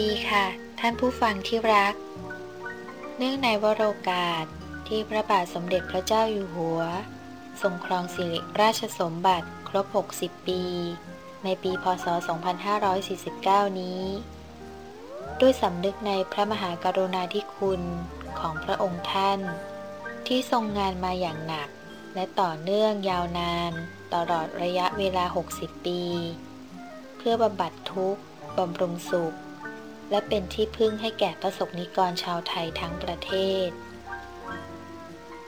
ดีค่ะ ท่านผู้ฟังที่รัก เนื่องในวโรกาสที่พระบาทสมเด็จพระเจ้าอยู่หัวทรงครองสิริราชสมบัติครบ 60 ปี ในปี พศ 2549 นี้ ด้วยสำนึกในพระมหากรุณาธิคุณของพระองค์ท่าน ที่ทรงงานมาอย่างหนัก และต่อเนื่องยาวนาน ตลอดระยะเวลา 60 ปี เพื่อบำบัดทุกข์บำรุงสุข และเป็นที่พึ่งให้แก่ประสบนิกรชาวไทยทั้งประเทศ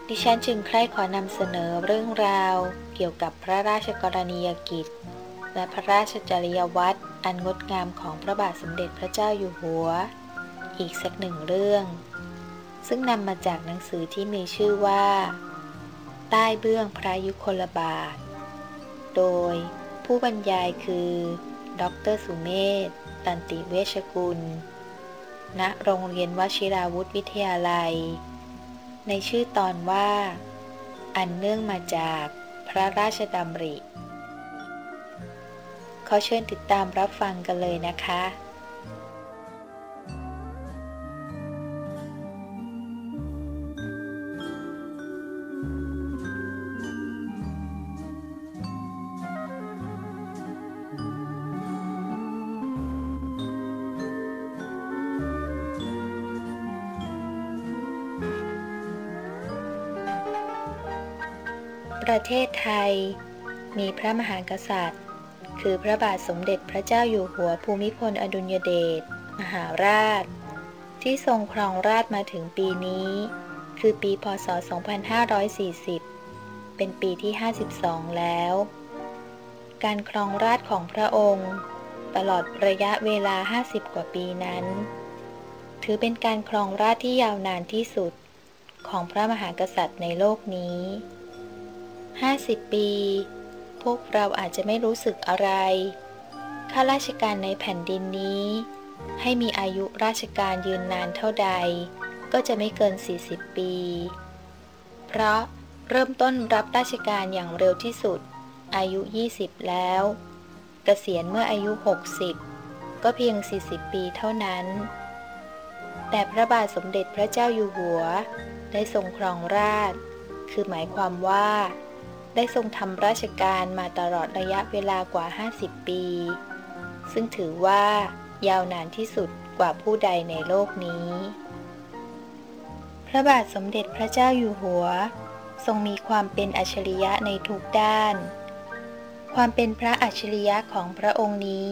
ดิฉันจึงใคร่ขอนำเสนอเรื่องราวเกี่ยวกับพระราชกรณียกิจ และพระราชจริยวัตรอันงดงามของพระบาทสมเด็จพระเจ้าอยู่หัว อีกสักหนึ่งเรื่อง ซึ่งนำมาจากหนังสือที่มีชื่อว่า ใต้เบื้องพระยุคลบาท โดยผู้บรรยายคือ ดรสุเมธ ตันติเวชกุล ณ โรงเรียนวชิราวุธวิทยาลัย ในชื่อตอนว่า อันเนื่องมาจากพระราชดำริ ขอเชิญติดตามรับฟังกันเลยนะคะ ประเทศไทย มีพระมหากษัตริย์ คือพระบาทสมเด็จพระเจ้าอยู่หัวภูมิพลอดุลยเดชมหาราช ที่ทรงครองราชมาถึงปีนี้ คือปีพศ 2540 เป็นปีที่ 52 แล้ว การครองราชของพระองค์ ตลอดระยะเวลา 50 กว่าปีนั้น ถือเป็นการครองราชที่ยาวนานที่สุดของพระมหากษัตริย์ในโลกนี้ 50 ปี พวกเราอาจจะไม่รู้สึกอะไร ข้าราชการในแผ่นดินนี้ ให้มีอายุราชการยืนนานเท่าใด ก็จะไม่เกิน 40 ปี เพราะเริ่มต้นรับราชการอย่างเร็วที่สุด อายุ 20 แล้วกเกษียณเมื่ออายุ 60 ก็เพียง 40 ปีเท่านั้น แต่พระบาทสมเด็จพระเจ้าอยู่หัว ได้ทรงครองราช คือหมายความว่า ได้ทรงทำราชการมาตลอดระยะเวลากว่า 50 ปี ซึ่งถือว่ายาวนานที่สุดกว่าผู้ใดในโลกนี้ พระบาทสมเด็จพระเจ้าอยู่หัว ทรงมีความเป็นอัจฉริยะในทุกด้าน ความเป็นพระอัจฉริยะของพระองค์นี้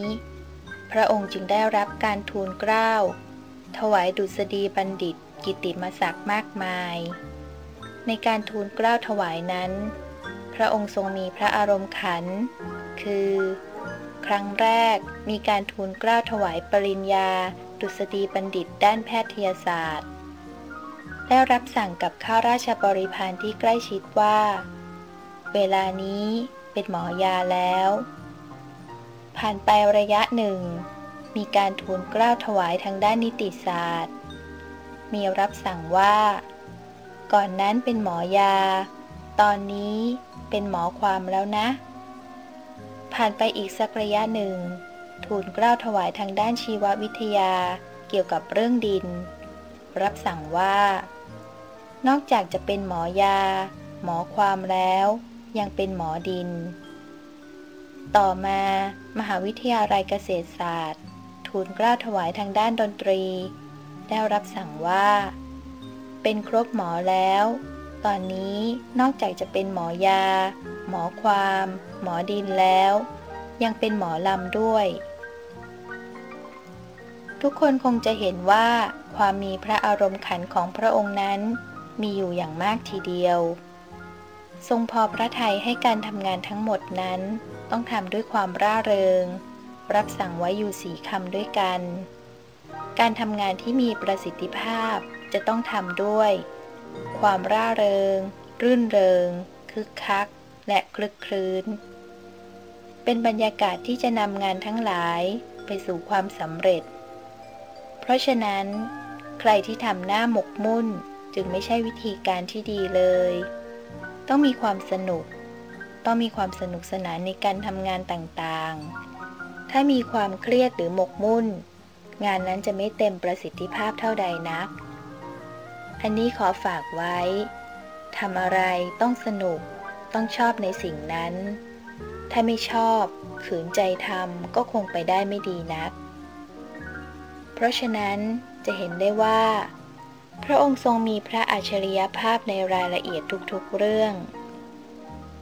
พระองค์จึงได้รับการทูลเกล้า ถวายดุษฎีบัณฑิต กิติมศักดิ์มากมาย ในการทูลเกล้าถวายนั้น พระองค์ทรงมีพระอารมณ์ขัน คือ ครั้งแรกมีการทูลเกล้าถวายปริญญา ดุษฎีบัณฑิตด้านแพทยศาสตร์และรับสั่งกับข้าราชบริพารที่ใกล้ชิดว่า เวลานี้เป็นหมอยาแล้ว ผ่านไประยะหนึ่ง มีการทูลเกล้าถวายทางด้านนิติศาสตร์ มีรับสั่งว่า ก่อนนั้นเป็นหมอยา ตอนนี้ เป็นหมอความแล้วนะ ผ่านไปอีกสักระยะหนึ่ง ทูลเกล้าถวายทางด้านชีววิทยาเกี่ยวกับเรื่องดิน รับสั่งว่า นอกจากจะเป็นหมอยา หมอความแล้ว ยังเป็นหมอดิน ต่อมามหาวิทยาลัยเกษตรศาสตร์ ทูลเกล้าถวายทางด้านดนตรี ได้รับสั่งว่า เป็นครบหมอแล้ว ตอนนี้นอกจากจะเป็นหมอยา หมอความ หมอดินแล้ว ยังเป็นหมอลำด้วย ทุกคนคงจะเห็นว่าความมีพระอารมณ์ขันของพระองค์นั้น มีอยู่อย่างมากทีเดียว ทรงพอพระทัยให้การทำงานทั้งหมดนั้น ต้องทำด้วยความร่าเริง รับสั่งไว้อยู่สี่คำด้วยกัน การทำงานที่มีประสิทธิภาพจะต้องทำด้วย ความร่าเริง รื่นเริง คึกคัก และคลึกคลื้น เป็นบรรยากาศที่จะนำงานทั้งหลายไปสู่ความสำเร็จ เพราะฉะนั้น ใครที่ทำหน้าหมกมุ่นจึงไม่ใช่วิธีการที่ดีเลย ต้องมีความสนุก ต้องมีความสนุกสนานในการทำงานต่างๆ ถ้ามีความเครียดหรือหมกมุ่น งานนั้นจะไม่เต็มประสิทธิภาพเท่าใดนัก อันนี้ขอฝากไว้ทำอะไรต้องสนุก ต้องชอบในสิ่งนั้น ถ้าไม่ชอบ ขืนใจทำก็คงไปได้ไม่ดีนัก เพราะฉะนั้นจะเห็นได้ว่า พระองค์ทรงมีพระอัจฉริยภาพในรายละเอียดทุกๆเรื่อง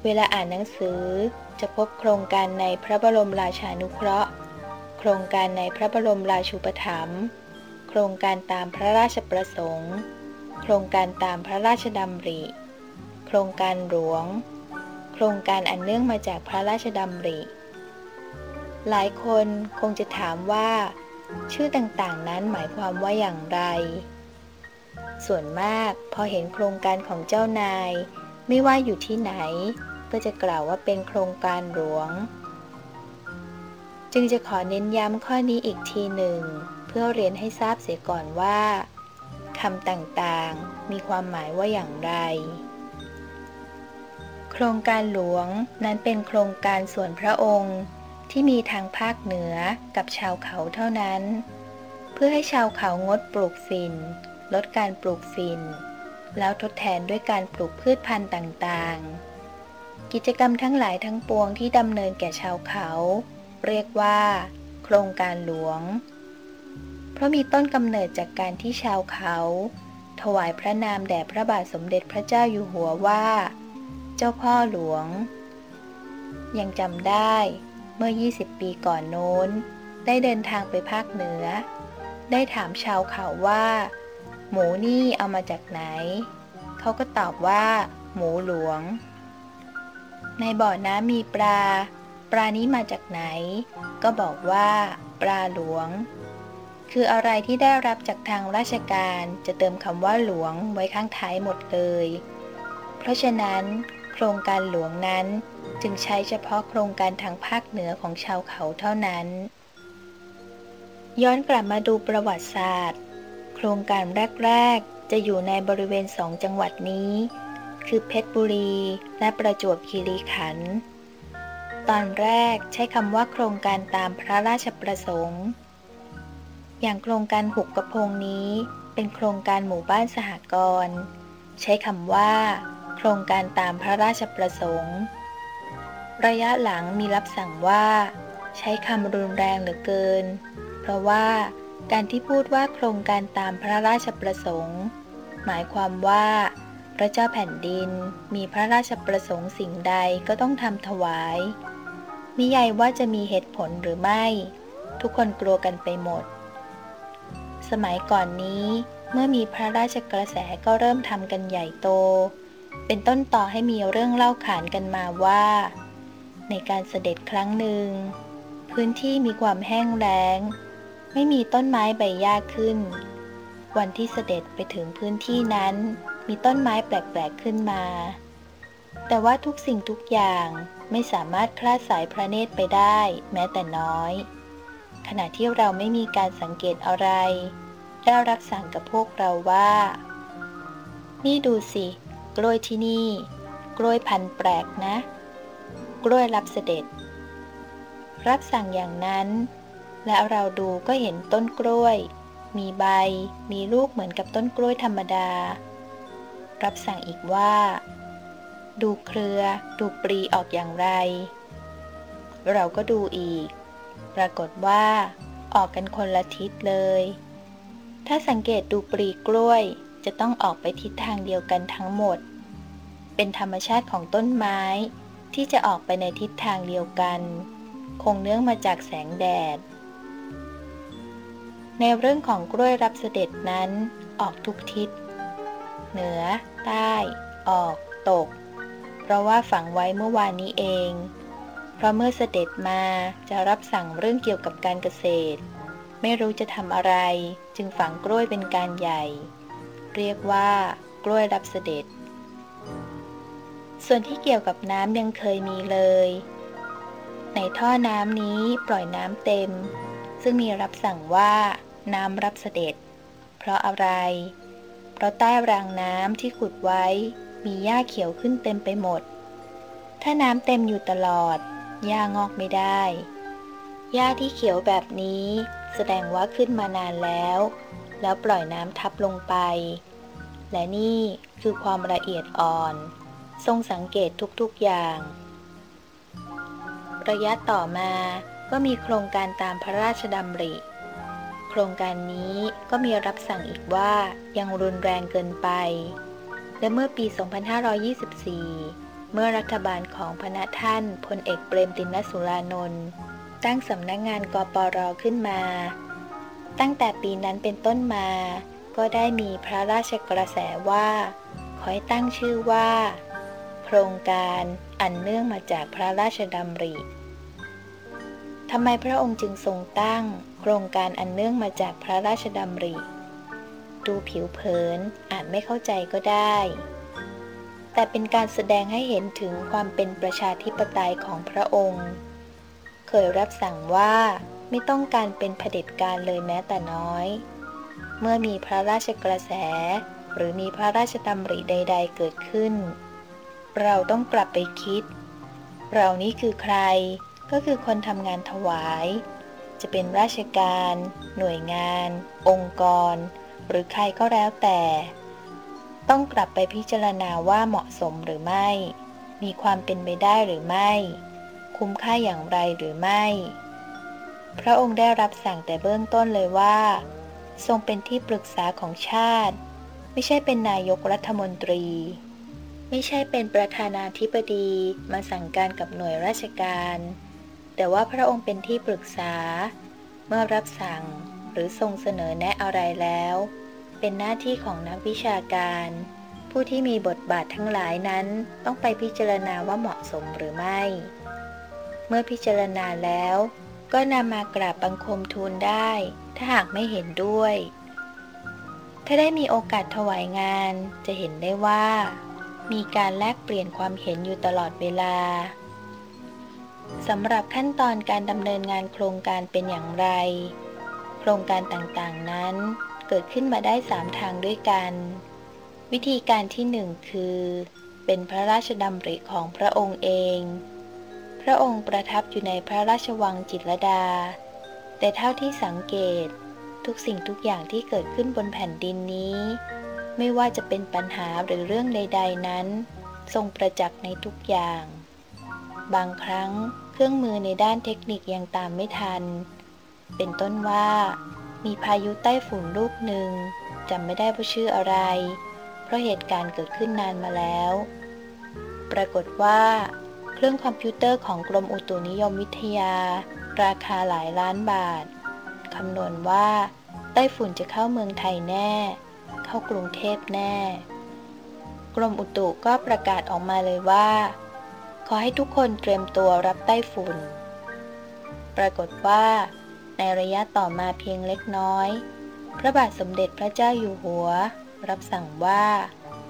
เวลาอ่านหนังสือจะพบโครงการในพระบรมราชานุเคราะห์ โครงการในพระบรมราชูปถัมภ์ โครงการตามพระราชประสงค์ โครงการตามพระราชดำริ โครงการหลวง โครงการอันเนื่องมาจากพระราชดำริ หลายคนคงจะถามว่า ชื่อต่างๆนั้นหมายความว่าอย่างไร ส่วนมากพอเห็นโครงการของเจ้านาย ไม่ว่าอยู่ที่ไหน ก็จะกล่าวว่าเป็นโครงการหลวง จึงจะขอเน้นย้ำข้อนี้อีกทีหนึ่ง เพื่อเรียนให้ทราบเสียก่อนว่า คำต่างๆ มีความหมายว่าอย่างไร โครงการหลวงนั้นเป็นโครงการส่วนพระองค์ที่มีทางภาคเหนือกับชาวเขาเท่านั้น เพื่อให้ชาวเขางดปลูกฝิ่น ลดการปลูกฝิ่น แล้วทดแทนด้วยการปลูกพืชพันธุ์ต่างๆ กิจกรรมทั้งหลายทั้งปวงที่ดำเนินแก่ชาวเขา เรียกว่า โครงการหลวง ราะมีต้นกำเนิดจากการที่ชาวเขา ถวายพระนามแด่พระบาทสมเด็จพระเจ้าอยู่หัวว่า เจ้าพ่อหลวง ยังจำได้เมื่อ 20 ปีก่อนโน้น ได้เดินทางไปภาคเหนือ ได้ถามชาวเขาว่า หมูนี่เอามาจากไหน เขาก็ตอบว่า หมูหลวง ในบ่อน้ำมีปลา ปลานี้มาจากไหน ก็บอกว่า ปลาหลวง คืออะไรที่ได้รับจากทางราชการจะเติมคำว่าหลวงไว้ข้างท้ายหมดเลย เพราะฉะนั้น โครงการหลวงนั้นจึงใช้เฉพาะโครงการทางภาคเหนือของชาวเขาเท่านั้น ย้อนกลับมาดูประวัติศาสตร์ โครงการแรก ๆ จะอยู่ในบริเวณสองจังหวัดนี้ คือเพชรบุรีและประจวบคีรีขันธ์ตอนแรกใช้คำว่าโครงการตามพระราชประสงค์ อย่างโครงการหุบกระพงนี้ เป็นโครงการหมู่บ้านสหกรณ์ใช้คำว่า โครงการตามพระราชประสงค์ ระยะหลังมีรับสั่งว่า ใช้คำรุนแรงเหลือเกิน เพราะว่าการที่พูดว่าโครงการตามพระราชประสงค์ หมายความว่า พระเจ้าแผ่นดินมีพระราชประสงค์สิ่งใดก็ต้องทำถวายมิใหญ่ว่าจะมีเหตุผลหรือไม่ ทุกคนกลัวกันไปหมด สมัยก่อนนี้ เมื่อมีพระราชกระแสก็เริ่มทำกันใหญ่โต เป็นต้นต่อให้มีเรื่องเล่าขานกันมาว่า ในการเสด็จครั้งหนึ่ง พื้นที่มีความแห้งแล้ง ไม่มีต้นไม้ใบหญ้าขึ้น วันที่เสด็จไปถึงพื้นที่นั้น มีต้นไม้แปลก ๆ ขึ้นมา แต่ว่าทุกสิ่งทุกอย่างไม่สามารถคลาดสายพระเนตรไปได้ แม้แต่น้อยขณะที่เราไม่มีการสังเกตอะไร ได้รักสั่งกับพวกเราว่า นี่ดูสิ กล้วยที่นี่ กล้วยพันแปลกนะ กล้วยรับเสด็จ รับสั่งอย่างนั้น และเราดูก็เห็นต้นกล้วย มีใบ มีลูกเหมือนกับต้นกล้วยธรรมดา รับสั่งอีกว่า ดูเครือ ดูปรีออกอย่างไร เราก็ดูอีก ปรากฏว่า ออกกันคนละทิศเลย ถ้าสังเกตดูปรีกล้วย จะต้องออกไปทิศทางเดียวกันทั้งหมด เป็นธรรมชาติของต้นไม้ ที่จะออกไปในทิศทางเดียวกัน คงเนื่องมาจากแสงแดด ในเรื่องของกล้วยรับเสด็จนั้น ออกทุกทิศ เหนือ ใต้ ออก ตก เพราะว่าฝังไว้เมื่อวานนี้เอง เพราะเมื่อเสด็จมาจะรับสั่งเรื่องเกี่ยวกับการเกษตร ไม่รู้จะทำอะไร จึงฝังกล้วยเป็นการใหญ่ เรียกว่า กล้วยรับเสด็จ ส่วนที่เกี่ยวกับน้ำยังเคยมีเลย ในท่อน้ำนี้ปล่อยน้ำเต็ม ซึ่งมีรับสั่งว่าน้ำรับเสด็จ เพราะอะไร เพราะใต้รางน้ำที่ขุดไว้ มีหญ้าเขียวขึ้นเต็มไปหมด ถ้าน้ำเต็มอยู่ตลอดหญ้างอกไม่ได้หญ้าที่เขียวแบบนี้ แสดงว่าขึ้นมานานแล้ว แล้วปล่อยน้ำทับลงไป และนี่คือความละเอียดอ่อน ทรงสังเกตทุกๆอย่าง ระยะต่อมาก็มีโครงการตามพระราชดำริ โครงการนี้ก็มีรับสั่งอีกว่ายังรุนแรงเกินไป และเมื่อปี 2524 เมื่อรัฐบาลของพระท่านพลเอกเปรมตินสุรานนท์ ตั้งสำนักงงานกปรขึ้นมา ตั้งแต่ปีนั้นเป็นต้นมา ก็ได้มีพระราชกระแสว่า ขอให้ตั้งชื่อว่า โครงการอันเนื่องมาจากพระราชดำริทำไมพระองค์จึงทรงตั้ง โครงการอันเนื่องมาจากพระราชดำริ ดูผิวเผินอาจไม่เข้าใจก็ได้ แต่เป็นการแสดงให้เห็นถึงความเป็นประชาธิปไตยของพระองค์ เคยรับสั่งว่าไม่ต้องการเป็นเผด็จการเลยแม้แต่น้อย เมื่อมีพระราชกระแส หรือมีพระราชดำริใด ๆ เกิดขึ้น เราต้องกลับไปคิด เรานี้คือใคร ก็คือคนทำงานถวาย จะเป็นราชการ หน่วยงาน องค์กร หรือใครก็แล้วแต่ ต้องกลับไปพิจารณาว่าเหมาะสมหรือไม่ มีความเป็นไปได้หรือไม่ คุ้มค่าอย่างไรหรือไม่ พระองค์ได้รับสั่งแต่เบื้องต้นเลยว่า ทรงเป็นที่ปรึกษาของชาติ ไม่ใช่เป็นนายกรัฐมนตรี ไม่ใช่เป็นประธานาธิบดีมาสั่งการกับหน่วยราชการ แต่ว่าพระองค์เป็นที่ปรึกษา เมื่อรับสั่งหรือทรงเสนอแนะอะไรแล้ว เป็นหน้าที่ของนักวิชาการผู้ที่มีบทบาททั้งหลายนั้นต้องไปพิจารณาว่าเหมาะสมหรือไม่ มื่อพิจารณาแล้ว ก็นำมากราบบังคมทูลได้ ถ้าหากไม่เห็นด้วย ถ้าได้มีโอกาสถวายงานจะเห็นได้ว่า มีการแลกเปลี่ยนความเห็นอยู่ตลอดเวลาสำหรับขั้นตอนการดำเนินงานโครงการเป็นอย่างไร โครงการต่างๆนั้นเกิดขึ้นมาได้สามทางด้วยกัน วิธีการที่หนึ่งคือ เป็นพระราชดำริของพระองค์เอง พระองค์ประทับอยู่ในพระราชวังจิตรดา แต่เท่าที่สังเกตทุกสิ่งทุกอย่างที่เกิดขึ้นบนแผ่นดินนี้ ไม่ว่าจะเป็นปัญหาหรือเรื่องใด ๆ นั้น ทรงประจักษ์ในทุกอย่าง บางครั้งเครื่องมือในด้านเทคนิคยังตามไม่ทัน เป็นต้นว่า มีพายุใต้ฝุ่นลูกหนึ่งจำไม่ได้ว่าชื่ออะไร เพราะเหตุการณ์เกิดขึ้นนานมาแล้ว ปรากฏว่า รื่องคอมพิวเตอร์ของกรมอุตุนิยมวิทยา ราคาหลายล้านบาท คำนวณว่าไต้ฝุ่นจะเข้าเมืองไทยแน่ เข้ากรุงเทพแน่ กรมอุตุก็ประกาศออกมาเลยว่า ขอให้ทุกคนเตรียมตัวรับไต้ฝุ่น ปรากฏว่า ในระยะต่อมาเพียงเล็กน้อย พระบาทสมเด็จพระเจ้าอยู่หัว รับสั่งว่า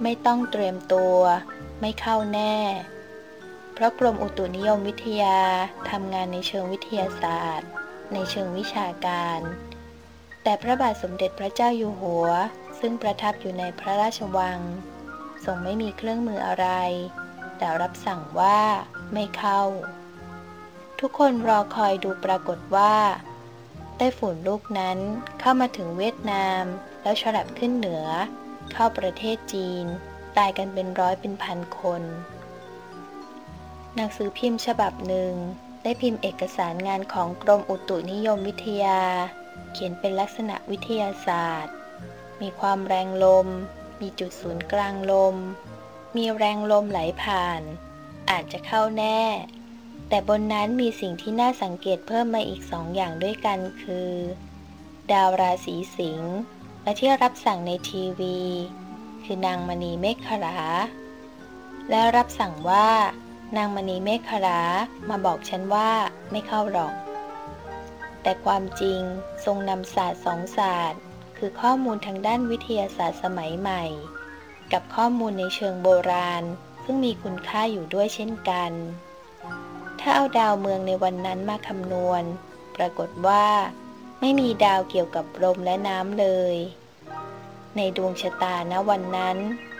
ไม่ต้องเตรียมตัว ไม่เข้าแน่ เพราะกรมอุตุนิยมวิทยาทำงานในเชิงวิทยาศาสตร์ ในเชิงวิชาการ แต่พระบาทสมเด็จพระเจ้าอยู่หัว ซึ่งประทับอยู่ในพระราชวังทรงไม่มีเครื่องมืออะไร แต่รับสั่งว่าไม่เข้า ทุกคนรอคอยดูปรากฏว่าไต้ฝุ่นลูกนั้นเข้ามาถึงเวียดนาม แล้วฉลับขึ้นเหนือ เข้าประเทศจีน ตายกันเป็นร้อยเป็นพันคน หนังสือพิมพ์ฉบับหนึ่ง ได้พิมพ์เอกสารงานของกรมอุตุนิยมวิทยา เขียนเป็นลักษณะวิทยาศาสตร์ มีความแรงลม มีจุดศูนย์กลางลม มีแรงลมไหลผ่าน อาจจะเข้าแน่ แต่บนนั้นมีสิ่งที่น่าสังเกตเพิ่มมาอีกสองอย่างด้วยกันคือ ดาวราศีสิงห์และที่รับสั่งในทีวี คือนางมณีเมฆขาและรับสั่งว่า นางมณีเมฆขรามาบอกฉันว่าไม่เข้าหรอก แต่ความจริงทรงนำศาสตร์สองศาสตร์ คือข้อมูลทางด้านวิทยาศาสตร์สมัยใหม่ กับข้อมูลในเชิงโบราณ ซึ่งมีคุณค่าอยู่ด้วยเช่นกัน ถ้าเอาดาวเมืองในวันนั้นมาคำนวณ ปรากฏว่า ไม่มีดาวเกี่ยวกับลมและน้ำเลย ในดวงชะตาณวันนั้น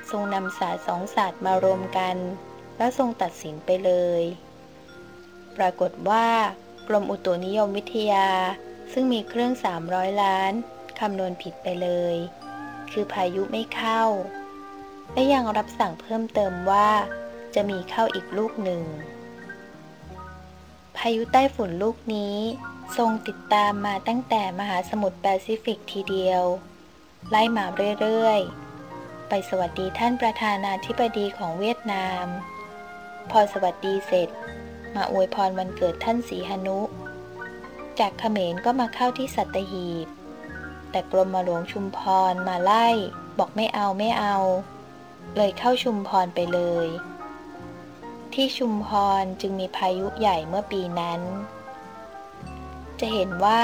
ทรงนำศาสตร์สองศาสตร์มารวมกัน แล้วทรงตัดสินไปเลย ปรากฏว่ากรมอุตุนิยมวิทยา ซึ่งมีเครื่อง 300 ล้าน คำนวณผิดไปเลย คือพายุไม่เข้า และยังรับสั่งเพิ่มเติมว่า จะมีเข้าอีกลูกหนึ่ง พายุใต้ฝุ่นลูกนี้ ทรงติดตามมาตั้งแต่มหาสมุทรแปซิฟิกทีเดียว ไล่มาเรื่อย ๆ ไปสวัสดีท่านประธานาธิบดีของเวียดนาม พอสวัสดีเสร็จ มาอวยพรวันเกิดท่านสีหนุ จากเขมรก็มาเข้าที่สัตหีบ แต่กรมหลวงชุมพรมาไล่ บอกไม่เอาไม่เอา เลยเข้าชุมพรไปเลย ที่ชุมพรจึงมีพายุใหญ่เมื่อปีนั้น จะเห็นว่า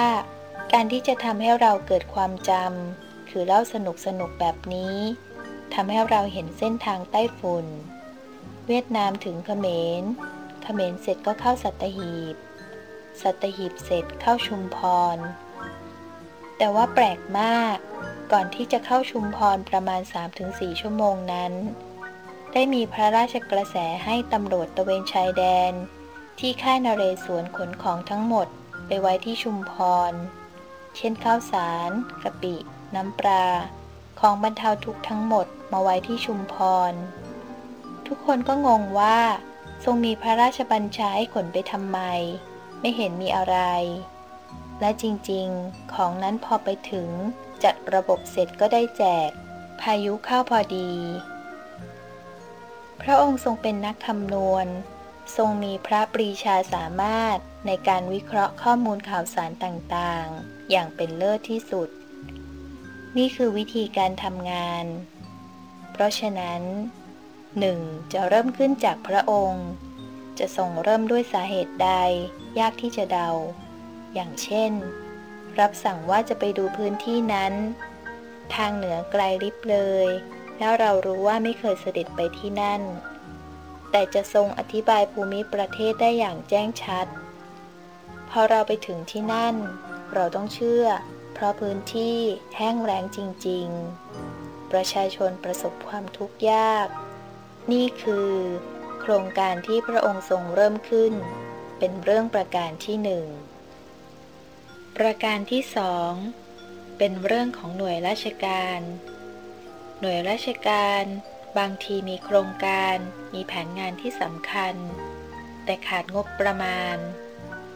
การที่จะทำให้เราเกิดความจำคือเล่าสนุกสนุกแบบนี้ทำให้เราเห็นเส้นทางใต้ฝุ่น เวียดนามถึงเขมร เขมรเสร็จก็เข้าสัตหีบ สัตหีบเสร็จเข้าชุมพร แต่ว่าแปลกมาก ก่อนที่จะเข้าชุมพรประมาณ 3-4 ชั่วโมงนั้น ได้มีพระราชกระแสให้ตำรวจตะเวนชายแดน ที่ค่ายนเรศวรขนของทั้งหมดไปไว้ที่ชุมพร เช่นข้าวสารกะปิ น้ำปลา ของบรรเทาทุกทั้งหมดมาไว้ที่ชุมพร ทุกคนก็งงว่า ทรงมีพระราชบัญชาให้ขนไปทำไม ไม่เห็นมีอะไร และจริงๆ ของนั้นพอไปถึงจัดระบบเสร็จก็ได้แจก พายุเข้าพอดี พระองค์ทรงเป็นนักคำนวณ ทรงมีพระปรีชาสามารถในการวิเคราะห์ข้อมูลข่าวสารต่างๆ อย่างเป็นเลิศที่สุด นี่คือวิธีการทำงาน เพราะฉะนั้น หนึ่งจะเริ่มขึ้นจากพระองค์ จะทรงเริ่มด้วยสาเหตุใด ยากที่จะเดา อย่างเช่น รับสั่งว่าจะไปดูพื้นที่นั้น ทางเหนือไกลลิบเลย แล้วเรารู้ว่าไม่เคยเสด็จไปที่นั่น แต่จะทรงอธิบายภูมิประเทศได้อย่างแจ้งชัด พอเราไปถึงที่นั่น เราต้องเชื่อ เพราะพื้นที่แห้งแล้งจริง ๆ ประชาชนประสบความทุกข์ยาก นี่คือ โครงการที่พระองค์ทรงเริ่มขึ้น เป็นเรื่องประการที่หนึ่งประการที่สองเป็นเรื่องของหน่วยราชการ หน่วยราชการบางทีมีโครงการมีแผนงานที่สำคัญ แต่ขาดงบประมาณ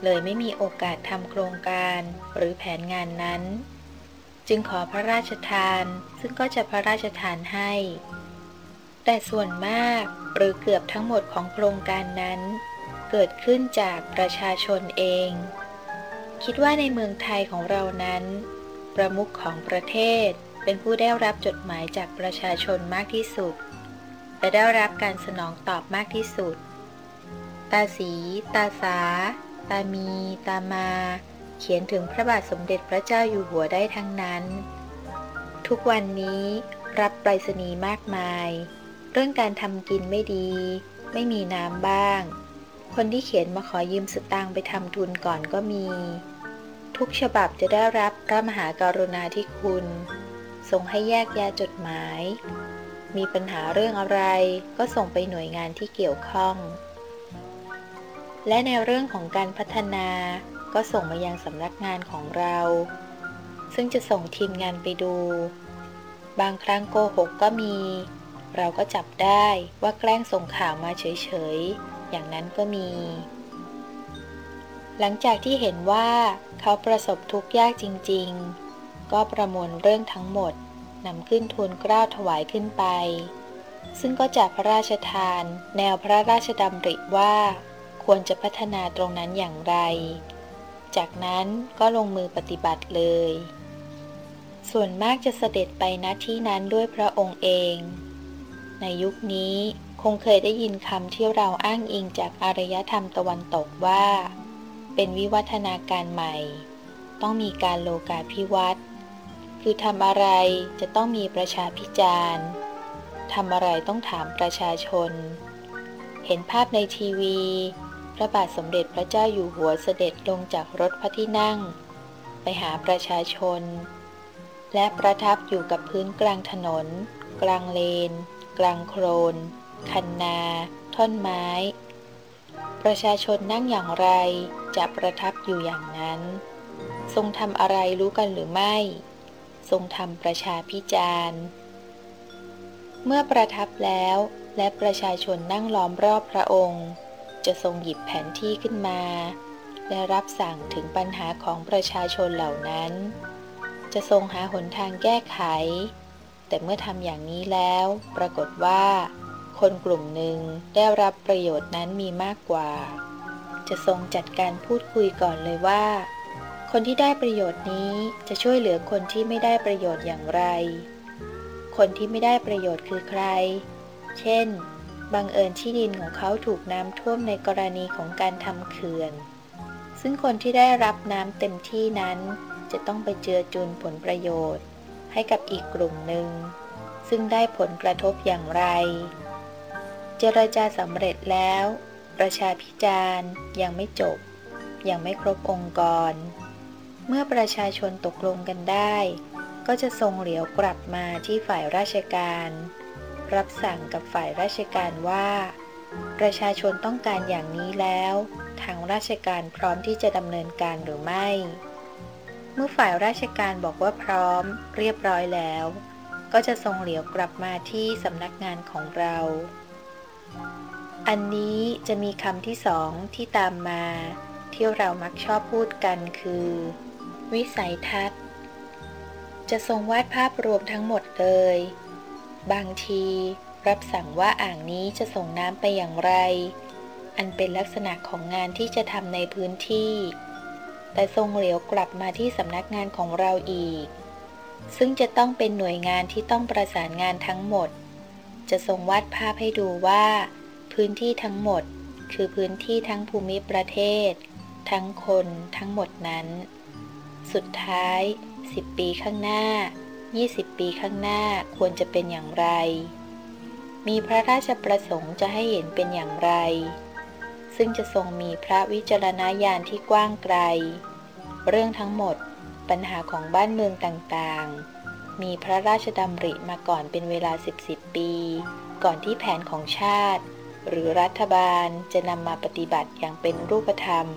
เลยไม่มีโอกาสทำโครงการหรือแผนงานนั้น จึงขอพระราชทานซึ่งก็จะพระราชทานให้ แต่ส่วนมากหรือเกือบทั้งหมดของโครงการนั้น เกิดขึ้นจากประชาชนเอง คิดว่าในเมืองไทยของเรานั้น ประมุขของประเทศเป็นผู้ได้รับจดหมายจากประชาชนมากที่สุด และได้รับการสนองตอบมากที่สุด ตาสี ตาสา ตามี ตามา เขียนถึงพระบาทสมเด็จพระเจ้าอยู่หัวได้ทั้งนั้น ทุกวันนี้รับไปรษณีย์มากมาย เรื่องการทำกินไม่ดี ไม่มีน้ำบ้าง คนที่เขียนมาขอยืมสตางค์ไปทำทุนก่อนก็มี ทุกฉบับจะได้รับพระมหาการุณาธิคุณส่งให้แยกแยะจดหมาย มีปัญหาเรื่องอะไรก็ส่งไปหน่วยงานที่เกี่ยวข้อง และในเรื่องของการพัฒนาก็ส่งมายังสำนักงานของเรา ซึ่งจะส่งทีมงานไปดู บางครั้งโกหกก็มี เราก็จับได้ว่าแกล้งส่งข่าวมาเฉยๆ อย่างนั้นก็มี หลังจากที่เห็นว่าเขาประสบทุกข์ยากจริงๆ ก็ประมวลเรื่องทั้งหมดนำขึ้นทูลเกล้าถวายขึ้นไป ซึ่งก็จากพระราชทาน แนวพระราชดำริว่า ควรจะพัฒนาตรงนั้นอย่างไร จากนั้นก็ลงมือปฏิบัติเลยส่วนมากจะเสด็จไปณที่นั้นด้วยพระองค์เอง ในยุคนี้คงเคยได้ยินคำที่เราอ้างอิงจากอารยธรรมตะวันตกว่า เป็นวิวัฒนาการใหม่ ต้องมีการโลกาภิวัตน์คือทำอะไรจะต้องมีประชาพิจารณ์ทำอะไรต้องถามประชาชน เห็นภาพในทีวี พระบาทสมเด็จพระเจ้าอยู่หัวเสด็จลงจากรถพระที่นั่ง ไปหาประชาชน และประทับอยู่กับพื้นกลางถนน กลางเลน กลางโครนคันนา ท่อนไม้ ประชาชนนั่งอย่างไรจะประทับอยู่อย่างนั้น ทรงทำอะไรรู้กันหรือไม่ ทรงทำประชาพิจารณ์ เมื่อประทับแล้วและประชาชนนั่งล้อมรอบพระองค์ จะทรงหยิบแผนที่ขึ้นมา และรับสั่งถึงปัญหาของประชาชนเหล่านั้น จะทรงหาหนทางแก้ไข แต่เมื่อทำอย่างนี้แล้ว ปรากฏว่า คนกลุ่มหนึ่งได้รับประโยชน์นั้นมีมากกว่า จะทรงจัดการพูดคุยก่อนเลยว่า คนที่ได้ประโยชน์นี้จะช่วยเหลือคนที่ไม่ได้ประโยชน์อย่างไร คนที่ไม่ได้ประโยชน์คือใคร เช่น บังเอิญที่ดินของเขาถูกน้ำท่วมในกรณีของการทำเขื่อน ซึ่งคนที่ได้รับน้ำเต็มที่นั้นจะต้องไปเจือจุนผลประโยชน์ ให้กับอีกกลุ่มหนึ่ง ซึ่งได้ผลกระทบอย่างไร เจรจาสำเร็จแล้ว ประชาพิจารณ์ยังไม่จบ ยังไม่ครบองค์กร เมื่อประชาชนตกลงกันได้ ก็จะทรงเหลียวกลับมาที่ฝ่ายราชการ รับสั่งกับฝ่ายราชการว่า ประชาชนต้องการอย่างนี้แล้ว ทางราชการพร้อมที่จะดำเนินการหรือไม่ เมื่อฝ่ายราชการบอกว่าพร้อมเรียบร้อยแล้ว ก็จะทรงเหลียวกลับมาที่สำนักงานของเรา อันนี้จะมีคำที่สองที่ตามมา ที่เรามักชอบพูดกันคือ วิสัยทัศน์ จะทรงวาดภาพรวมทั้งหมดเลย บางทีรับสั่งว่าอ่างนี้จะส่งน้ำไปอย่างไร อันเป็นลักษณะของงานที่จะทำในพื้นที่ แต่ทรงเหลียวกลับมาที่สำนักงานของเราอีก ซึ่งจะต้องเป็นหน่วยงานที่ต้องประสานงานทั้งหมด จะทรงวาดภาพให้ดูว่า พื้นที่ทั้งหมด คือพื้นที่ทั้งภูมิประเทศ ทั้งคนทั้งหมดนั้น สุดท้าย 10 ปีข้างหน้า 20 ปีข้างหน้าควรจะเป็นอย่างไร มีพระราชประสงค์จะให้เห็นเป็นอย่างไร ซึ่งจะทรงมีพระวิจารณญาณที่กว้างไกล เรื่องทั้งหมดปัญหาของบ้านเมืองต่างๆ มีพระราชดำริมาก่อนเป็นเวลา 10บปี ก่อนที่แผนของชาติ หรือรัฐบาลจะนำมาปฏิบัติอย่างเป็นรูปธรรม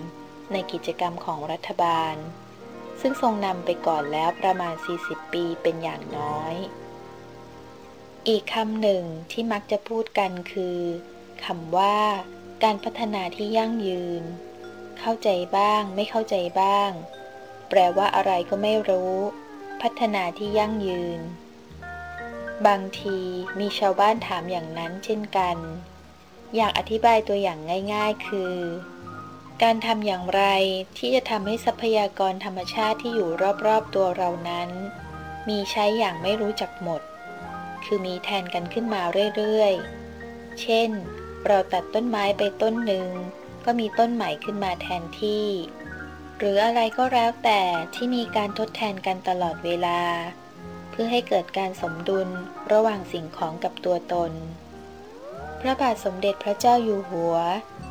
ในกิจกรรมของรัฐบาล ซึ่งทรงนำไปก่อนแล้วประมาณ 40 ปีเป็นอย่างน้อย อีกคำหนึ่งที่มักจะพูดกันคือคำว่า การพัฒนาที่ยั่งยืน เข้าใจบ้างไม่เข้าใจบ้าง แปลว่าอะไรก็ไม่รู้ พัฒนาที่ยั่งยืน บางทีมีชาวบ้านถามอย่างนั้นเช่นกัน อยากอธิบายตัวอย่างง่าย ๆ คือ การทำอย่างไรที่จะทำให้ทรัพยากรธรรมชาติที่อยู่รอบๆตัวเรานั้น มีใช้อย่างไม่รู้จักหมด คือมีแทนกันขึ้นมาเรื่อยๆ เช่น เราตัดต้นไม้ไปต้นหนึ่ง ก็มีต้นใหม่ขึ้นมาแทนที่ หรืออะไรก็แล้วแต่ที่มีการทดแทนกันตลอดเวลา เพื่อให้เกิดการสมดุลระหว่างสิ่งของกับตัวตน พระบาทสมเด็จพระเจ้าอยู่หัว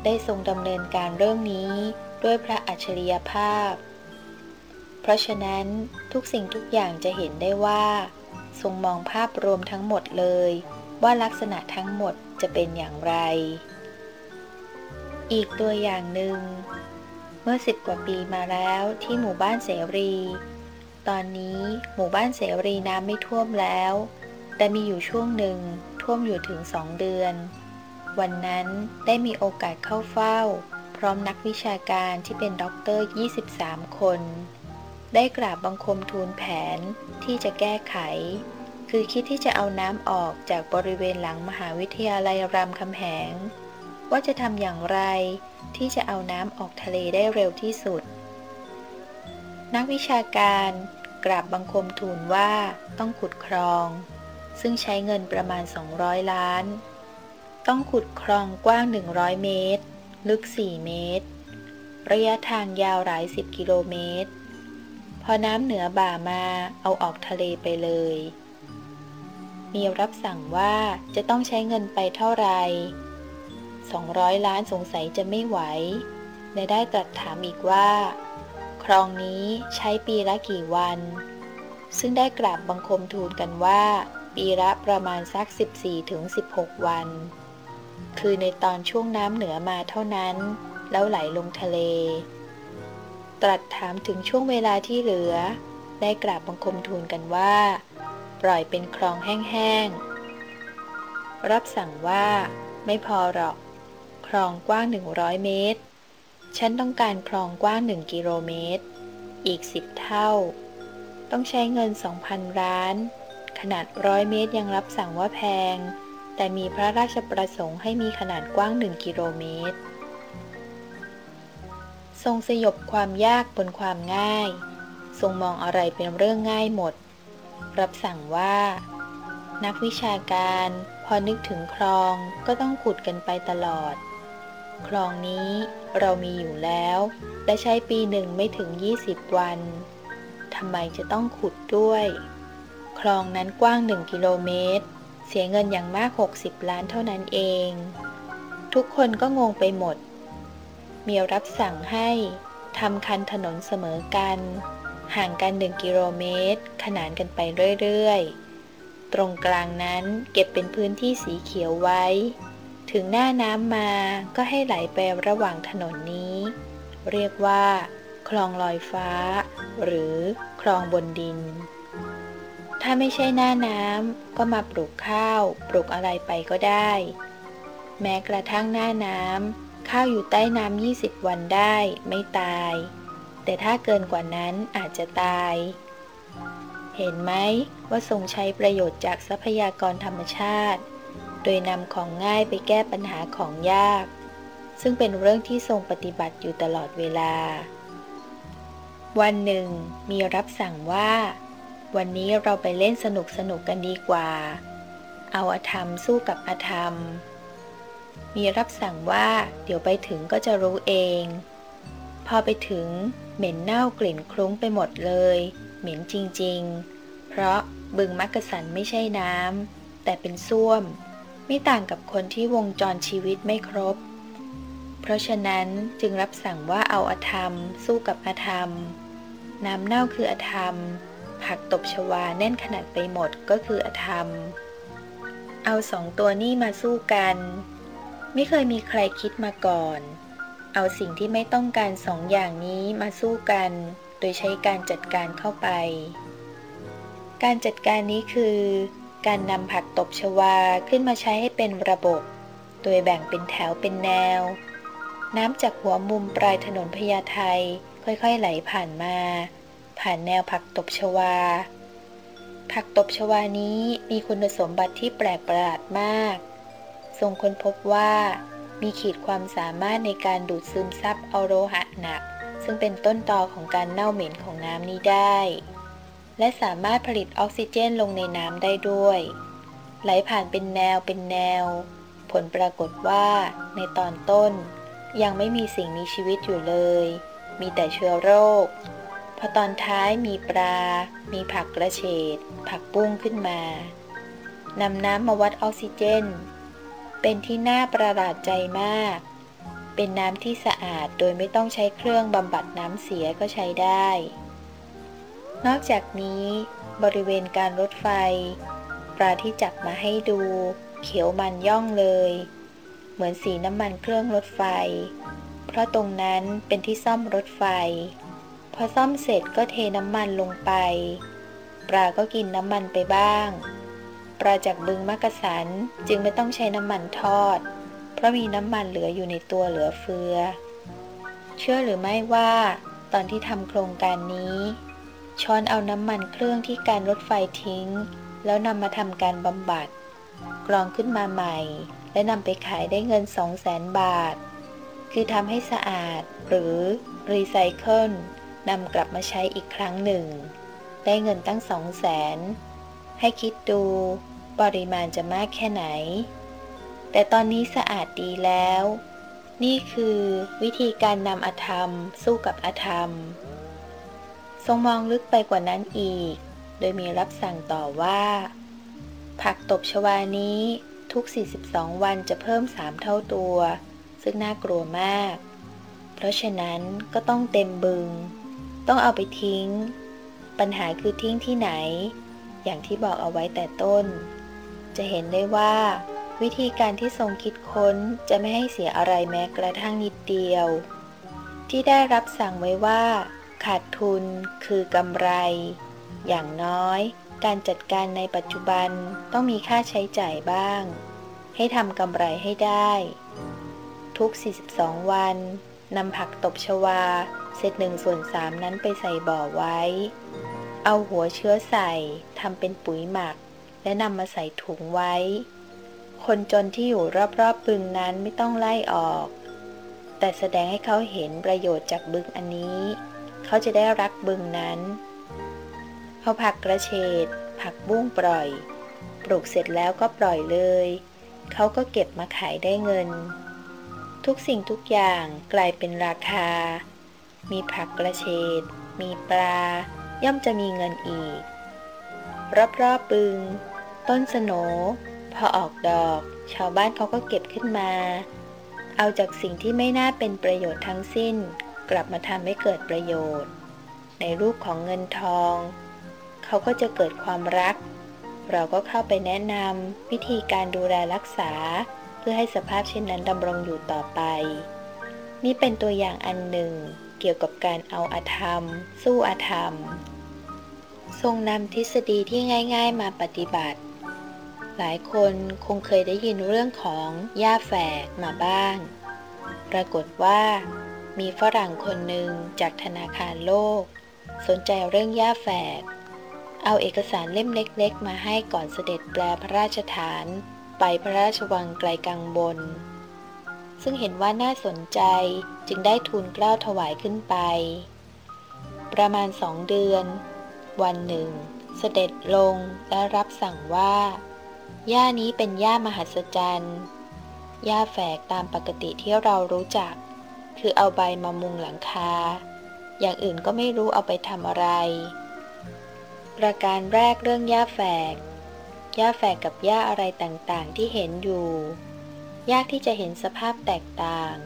ได้ทรงดำเนินการเรื่องนี้ด้วยพระอัจฉริยภาพ เพราะฉะนั้นทุกสิ่งทุกอย่างจะเห็นได้ว่า ทรงมองภาพรวมทั้งหมดเลย ว่าลักษณะทั้งหมด จะเป็นอย่างไร อีกตัวอย่างหนึ่ง เมื่อสิบกว่าปีมาแล้วที่หมู่บ้านเสรี ตอนนี้หมู่บ้านเสรีน้ำไม่ท่วมแล้ว แต่มีอยู่ช่วงหนึ่งท่วมอยู่ถึงสองเดือน วันนั้นได้มีโอกาสเข้าเฝ้า พร้อมนักวิชาการที่เป็นด็อกเตอร์ 23 คน ได้กราบบังคมทูลแผนที่จะแก้ไข คือคิดที่จะเอาน้ำออกจากบริเวณหลังมหาวิทยาลัยรามคำแหง ว่าจะทำอย่างไรที่จะเอาน้ำออกทะเลได้เร็วที่สุด นักวิชาการกราบบังคมทูลว่าต้องขุดคลอง ซึ่งใช้เงินประมาณ 200 ล้าน ต้องขุดคลองกว้าง 100 เมตร ลึก 4 เมตร ระยะทางยาวหลายสิบกิโลเมตร พอน้ำเหนือบ่ามาเอาออกทะเลไปเลย มีรับสั่งว่าจะต้องใช้เงินไปเท่าไหร่200 ล้านสงสัยจะไม่ไหว และได้ตรัสถามอีกว่าคลองนี้ใช้ปีละกี่วัน ซึ่งได้กราบบังคมทูลกันว่า ปีละประมาณสัก 14-16วัน คือในตอนช่วงน้ำเหนือมาเท่านั้น แล้วไหลลงทะเล ตรัสถามถึงช่วงเวลาที่เหลือ ได้กราบบังคมทูลกันว่า ปล่อยเป็นคลองแห้งๆ รับสั่งว่าไม่พอหรอก คลองกว้าง 100 เมตร ฉันต้องการคลองกว้าง 1 กิโลเมตร อีก 10 เท่า ต้องใช้เงิน 2,000 ล้าน ขนาดร้อยเมตรยังรับสั่งว่าแพง แต่มีพระราชประสงค์ให้มีขนาดกว้าง 1 กิโลเมตร ทรงสยบความยากบนความง่าย ทรงมองอะไรเป็นเรื่องง่ายหมด รับสั่งว่า นักวิชาการ พอนึกถึงคลองก็ต้องขุดกันไปตลอด คลองนี้เรามีอยู่แล้ว และใช้ปีหนึ่งไม่ถึง 20 วันทำไมจะต้องขุดด้วย คลองนั้นกว้างหนึ่งกิโลเมตร เสียเงินอย่างมาก 60 ล้านเท่านั้นเอง ทุกคนก็งงไปหมด เมียรับสั่งให้ทำคันถนนเสมอกัน ห่างกันหนึ่งกิโลเมตร ขนานกันไปเรื่อยๆ ตรงกลางนั้นเก็บเป็นพื้นที่สีเขียวไว้ ถึงหน้าน้ำมาก็ให้ไหลไประหว่างถนนนี้ เรียกว่า คลองลอยฟ้า หรือคลองบนดิน ถ้าไม่ใช่หน้าน้ำก็มาปลูกข้าว ปลูกอะไรไปก็ได้ แม้กระทั่งหน้าน้ำข้าวอยู่ใต้น้ำ20 วันได้ไม่ตาย แต่ถ้าเกินกว่านั้นอาจจะตาย เห็นไหมว่าทรงใช้ประโยชน์จากทรัพยากรธรรมชาติ โดยนำของง่ายไปแก้ปัญหาของยาก ซึ่งเป็นเรื่องที่ทรงปฏิบัติอยู่ตลอดเวลา วันหนึ่ง มีรับสั่งว่า วันนี้เราไปเล่นสนุกสนุกกันดีกว่า เอาอธรรมสู้กับอธรรม มีรับสั่งว่า เดี๋ยวไปถึงก็จะรู้เอง พอไปถึง เหม็นเน่ากลิ่นคลุ้งไปหมดเลย เหม็นจริงๆ เพราะบึงมักกะสันไม่ใช่น้ำแต่เป็นส้วม ไม่ต่างกับคนที่วงจรชีวิตไม่ครบ เพราะฉะนั้นจึงรับสั่งว่าเอาอธรรม สู้กับอธรรม น้ำเน่าคืออธรรม ผักตบชวาแน่นขนาดไปหมดก็คืออธรรม เอาสองตัวนี้มาสู้กัน ไม่เคยมีใครคิดมาก่อน เอาสิ่งที่ไม่ต้องการสองอย่างนี้มาสู้กัน โดยใช้การจัดการเข้าไป การจัดการนี้คือ การนำผักตบชวาขึ้นมาใช้ให้เป็นระบบ โดยแบ่งเป็นแถวเป็นแนว น้ำจากหัวมุมปลายถนนพญาไทค่อยๆ ไหลผ่านมา ผ่านแนวผักตบชวา ผักตบชวานี้มีคุณสมบัติที่แปลกประหลาดมากทรงค้นพบว่า มีขีดความสามารถในการดูดซึมซับเอาโลหะหนัก ซึ่งเป็นต้นตอของการเน่าเหม็นของน้ำนี้ได้ และสามารถผลิตออกซิเจนลงในน้ำได้ด้วย ไหลผ่านเป็นแนวเป็นแนว ผลปรากฏว่าในตอนต้น ยังไม่มีสิ่งมีชีวิตอยู่เลย มีแต่เชื้อโรค พอตอนท้ายมีปลา มีผักกระเฉดผักปุ้งขึ้นมานำน้ำมาวัดออกซิเจน เป็นที่น่าประหลาดใจมาก เป็นน้ำที่สะอาดโดยไม่ต้องใช้เครื่องบำบัดน้ำเสียก็ใช้ได้ นอกจากนี้ บริเวณการรถไฟ ปลาที่จับมาให้ดู เขียวมันย่องเลย เหมือนสีน้ำมันเครื่องรถไฟ เพราะตรงนั้นเป็นที่ซ่อมรถไฟ พอซ่อมเสร็จก็เทน้ำมันลงไป ปลาก็กินน้ำมันไปบ้าง ปลาจากบึงมักกะสันจึงไม่ต้องใช้น้ำมันทอด เพราะมีน้ำมันเหลืออยู่ในตัวเหลือเฟือ เชื่อหรือไม่ว่าตอนที่ทำโครงการนี้ ช้อนเอาน้ำมันเครื่องที่การรถไฟทิ้ง แล้วนำมาทำการบำบัด กรองขึ้นมาใหม่ และนำไปขายได้เงิน 2 0 0แสนบาท คือทำให้สะอาดหรือรีไซเคิลนำกลับมาใช้อีกครั้งหนึ่ง ได้เงินตั้ง 2 0 0แสน ให้คิดดูปริมาณจะมากแค่ไหน แต่ตอนนี้สะอาดดีแล้ว นี่คือวิธีการนำอธรรมสู้กับอธรรม ทรงมองลึกไปกว่านั้นอีก โดยมีรับสั่งต่อว่า ผักตบชวานี้ทุก 42 วันจะเพิ่มสามเท่าตัว ซึ่งน่ากลัวมาก เพราะฉะนั้นก็ต้องเต็มบึง ต้องเอาไปทิ้ง ปัญหาคือทิ้งที่ไหน อย่างที่บอกเอาไว้แต่ต้น จะเห็นได้ว่า วิธีการที่ทรงคิดค้นจะไม่ให้เสียอะไรแม้กระทั่งนิดเดียว ที่ได้รับสั่งไว้ว่า ขาดทุนคือกำไร อย่างน้อย การจัดการในปัจจุบันต้องมีค่าใช้จ่ายบ้าง ให้ทำกำไรให้ได้ ทุก 42 วันนำผักตบชวา เศษหนึ่งส่วนสามนั้นไปใส่บ่อไว้ เอาหัวเชื้อใส่ทำเป็นปุ๋ยหมัก และนำมาใส่ถุงไว้ คนจนที่อยู่รอบๆบึงนั้นไม่ต้องไล่ออก แต่แสดงให้เขาเห็นประโยชน์จากบึงอันนี้ เขาจะได้รักบึงนั้นเอาผักกระเฉดผักบุ้งปล่อย ปลูกเสร็จแล้วก็ปล่อยเลย เขาก็เก็บมาขายได้เงิน ทุกสิ่งทุกอย่างกลายเป็นราคา มีผักกระเฉดมีปลา ย่อมจะมีเงินอีก รอบๆปึง ต้นสนพอออกดอก ชาวบ้านเขาก็เก็บขึ้นมา เอาจากสิ่งที่ไม่น่าเป็นประโยชน์ทั้งสิ้น กลับมาทำให้เกิดประโยชน์ ในรูปของเงินทอง เขาก็จะเกิดความรัก เราก็เข้าไปแนะนำวิธีการดูแลรักษา เพื่อให้สภาพเช่นนั้นดำรงอยู่ต่อไป นี่เป็นตัวอย่างอันหนึ่ง กี่ยวกับการเอาอาธรรม สู้อาธรรม ทรงนำทฤษฎีที่ง่าย ๆ มาปฏิบัติ หลายคนคงเคยได้ยินเรื่องของย่าแฝกมาบ้าง ปรากฏว่า มีฝรั่งคนหนึ่งจากธนาคารโลก สนใจเรื่องย่าแฝกเอาเอกสารเล่มเล็ก ๆ มาให้ก่อนเสด็จแปลพระราชฐาน ไปพระราชวังไกลกังบน ซึ่งเห็นว่าน่าสนใจจึงได้ทูลเกล้าถวายขึ้นไป ประมาณสองเดือน วันหนึ่ง เสด็จลงและรับสั่งว่าย่านี้เป็นย่ามหัศจรรย์ย่าแฝกตามปกติที่เรารู้จัก คือเอาใบมามุงหลังคา อย่างอื่นก็ไม่รู้เอาไปทำอะไร ประการแรกเรื่องย่าแฝกย่าแฝกกับย่าอะไรต่างๆที่เห็นอยู่ ยากที่จะเห็นสภาพแตกต่าง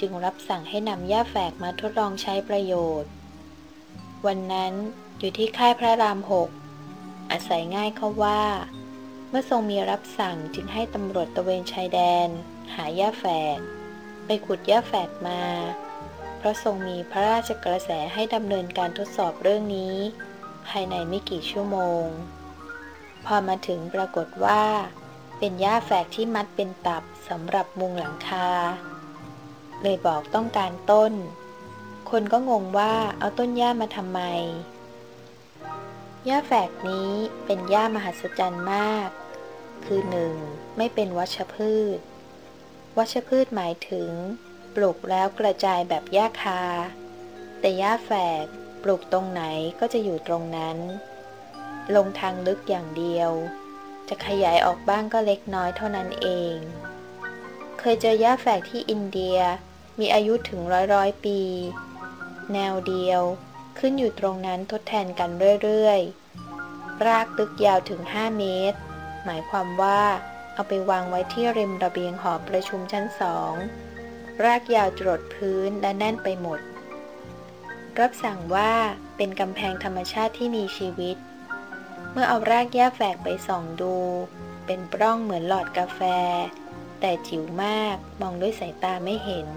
จึงรับสั่งให้นำหญ้าแฝกมาทดลองใช้ประโยชน์ วันนั้นอยู่ที่ค่ายพระรามหกอาศัยง่ายเขาว่า เมื่อทรงมีรับสั่งจึงให้ตำรวจตะเวนชายแดน หาหญ้าแฝก ไปขุดหญ้าแฝกมา เพราะทรงมีพระราชกระแสให้ดำเนินการทดสอบเรื่องนี้ ภายในไม่กี่ชั่วโมง พอมาถึงปรากฏว่า เป็นหญ้าแฝกที่มัดเป็นตับสำหรับมุงหลังคา เลยบอกต้องการต้น คนก็งงว่าเอาต้นหญ้ามาทำไม หญ้าแฝกนี้เป็นหญ้ามหัศจรรย์มาก คือหนึ่งไม่เป็นวัชพืช วัชพืชหมายถึง ปลูกแล้วกระจายแบบหญ้าคา แต่หญ้าแฝกปลูกตรงไหนก็จะอยู่ตรงนั้น ลงทางลึกอย่างเดียว จะขยายออกบ้างก็เล็กน้อยเท่านั้นเอง เคยเจอย่าแฝกที่อินเดียมีอายุถึงร้อยร้อยปี แนวเดียวขึ้นอยู่ตรงนั้นทดแทนกันเรื่อยๆ รากตึกยาวถึง 5 เมตร หมายความว่าเอาไปวางไว้ที่ริมระเบียงหอประชุมชั้นสองรากยาวจรดพื้นและแน่นไปหมด รับสั่งว่าเป็นกำแพงธรรมชาติที่มีชีวิต มื่อเอารากหญ้าแฝกไปส่องดู เป็นปล้องเหมือนหลอดกาแฟ แต่จิ๋วมากมองด้วยสายตาไม่เห็น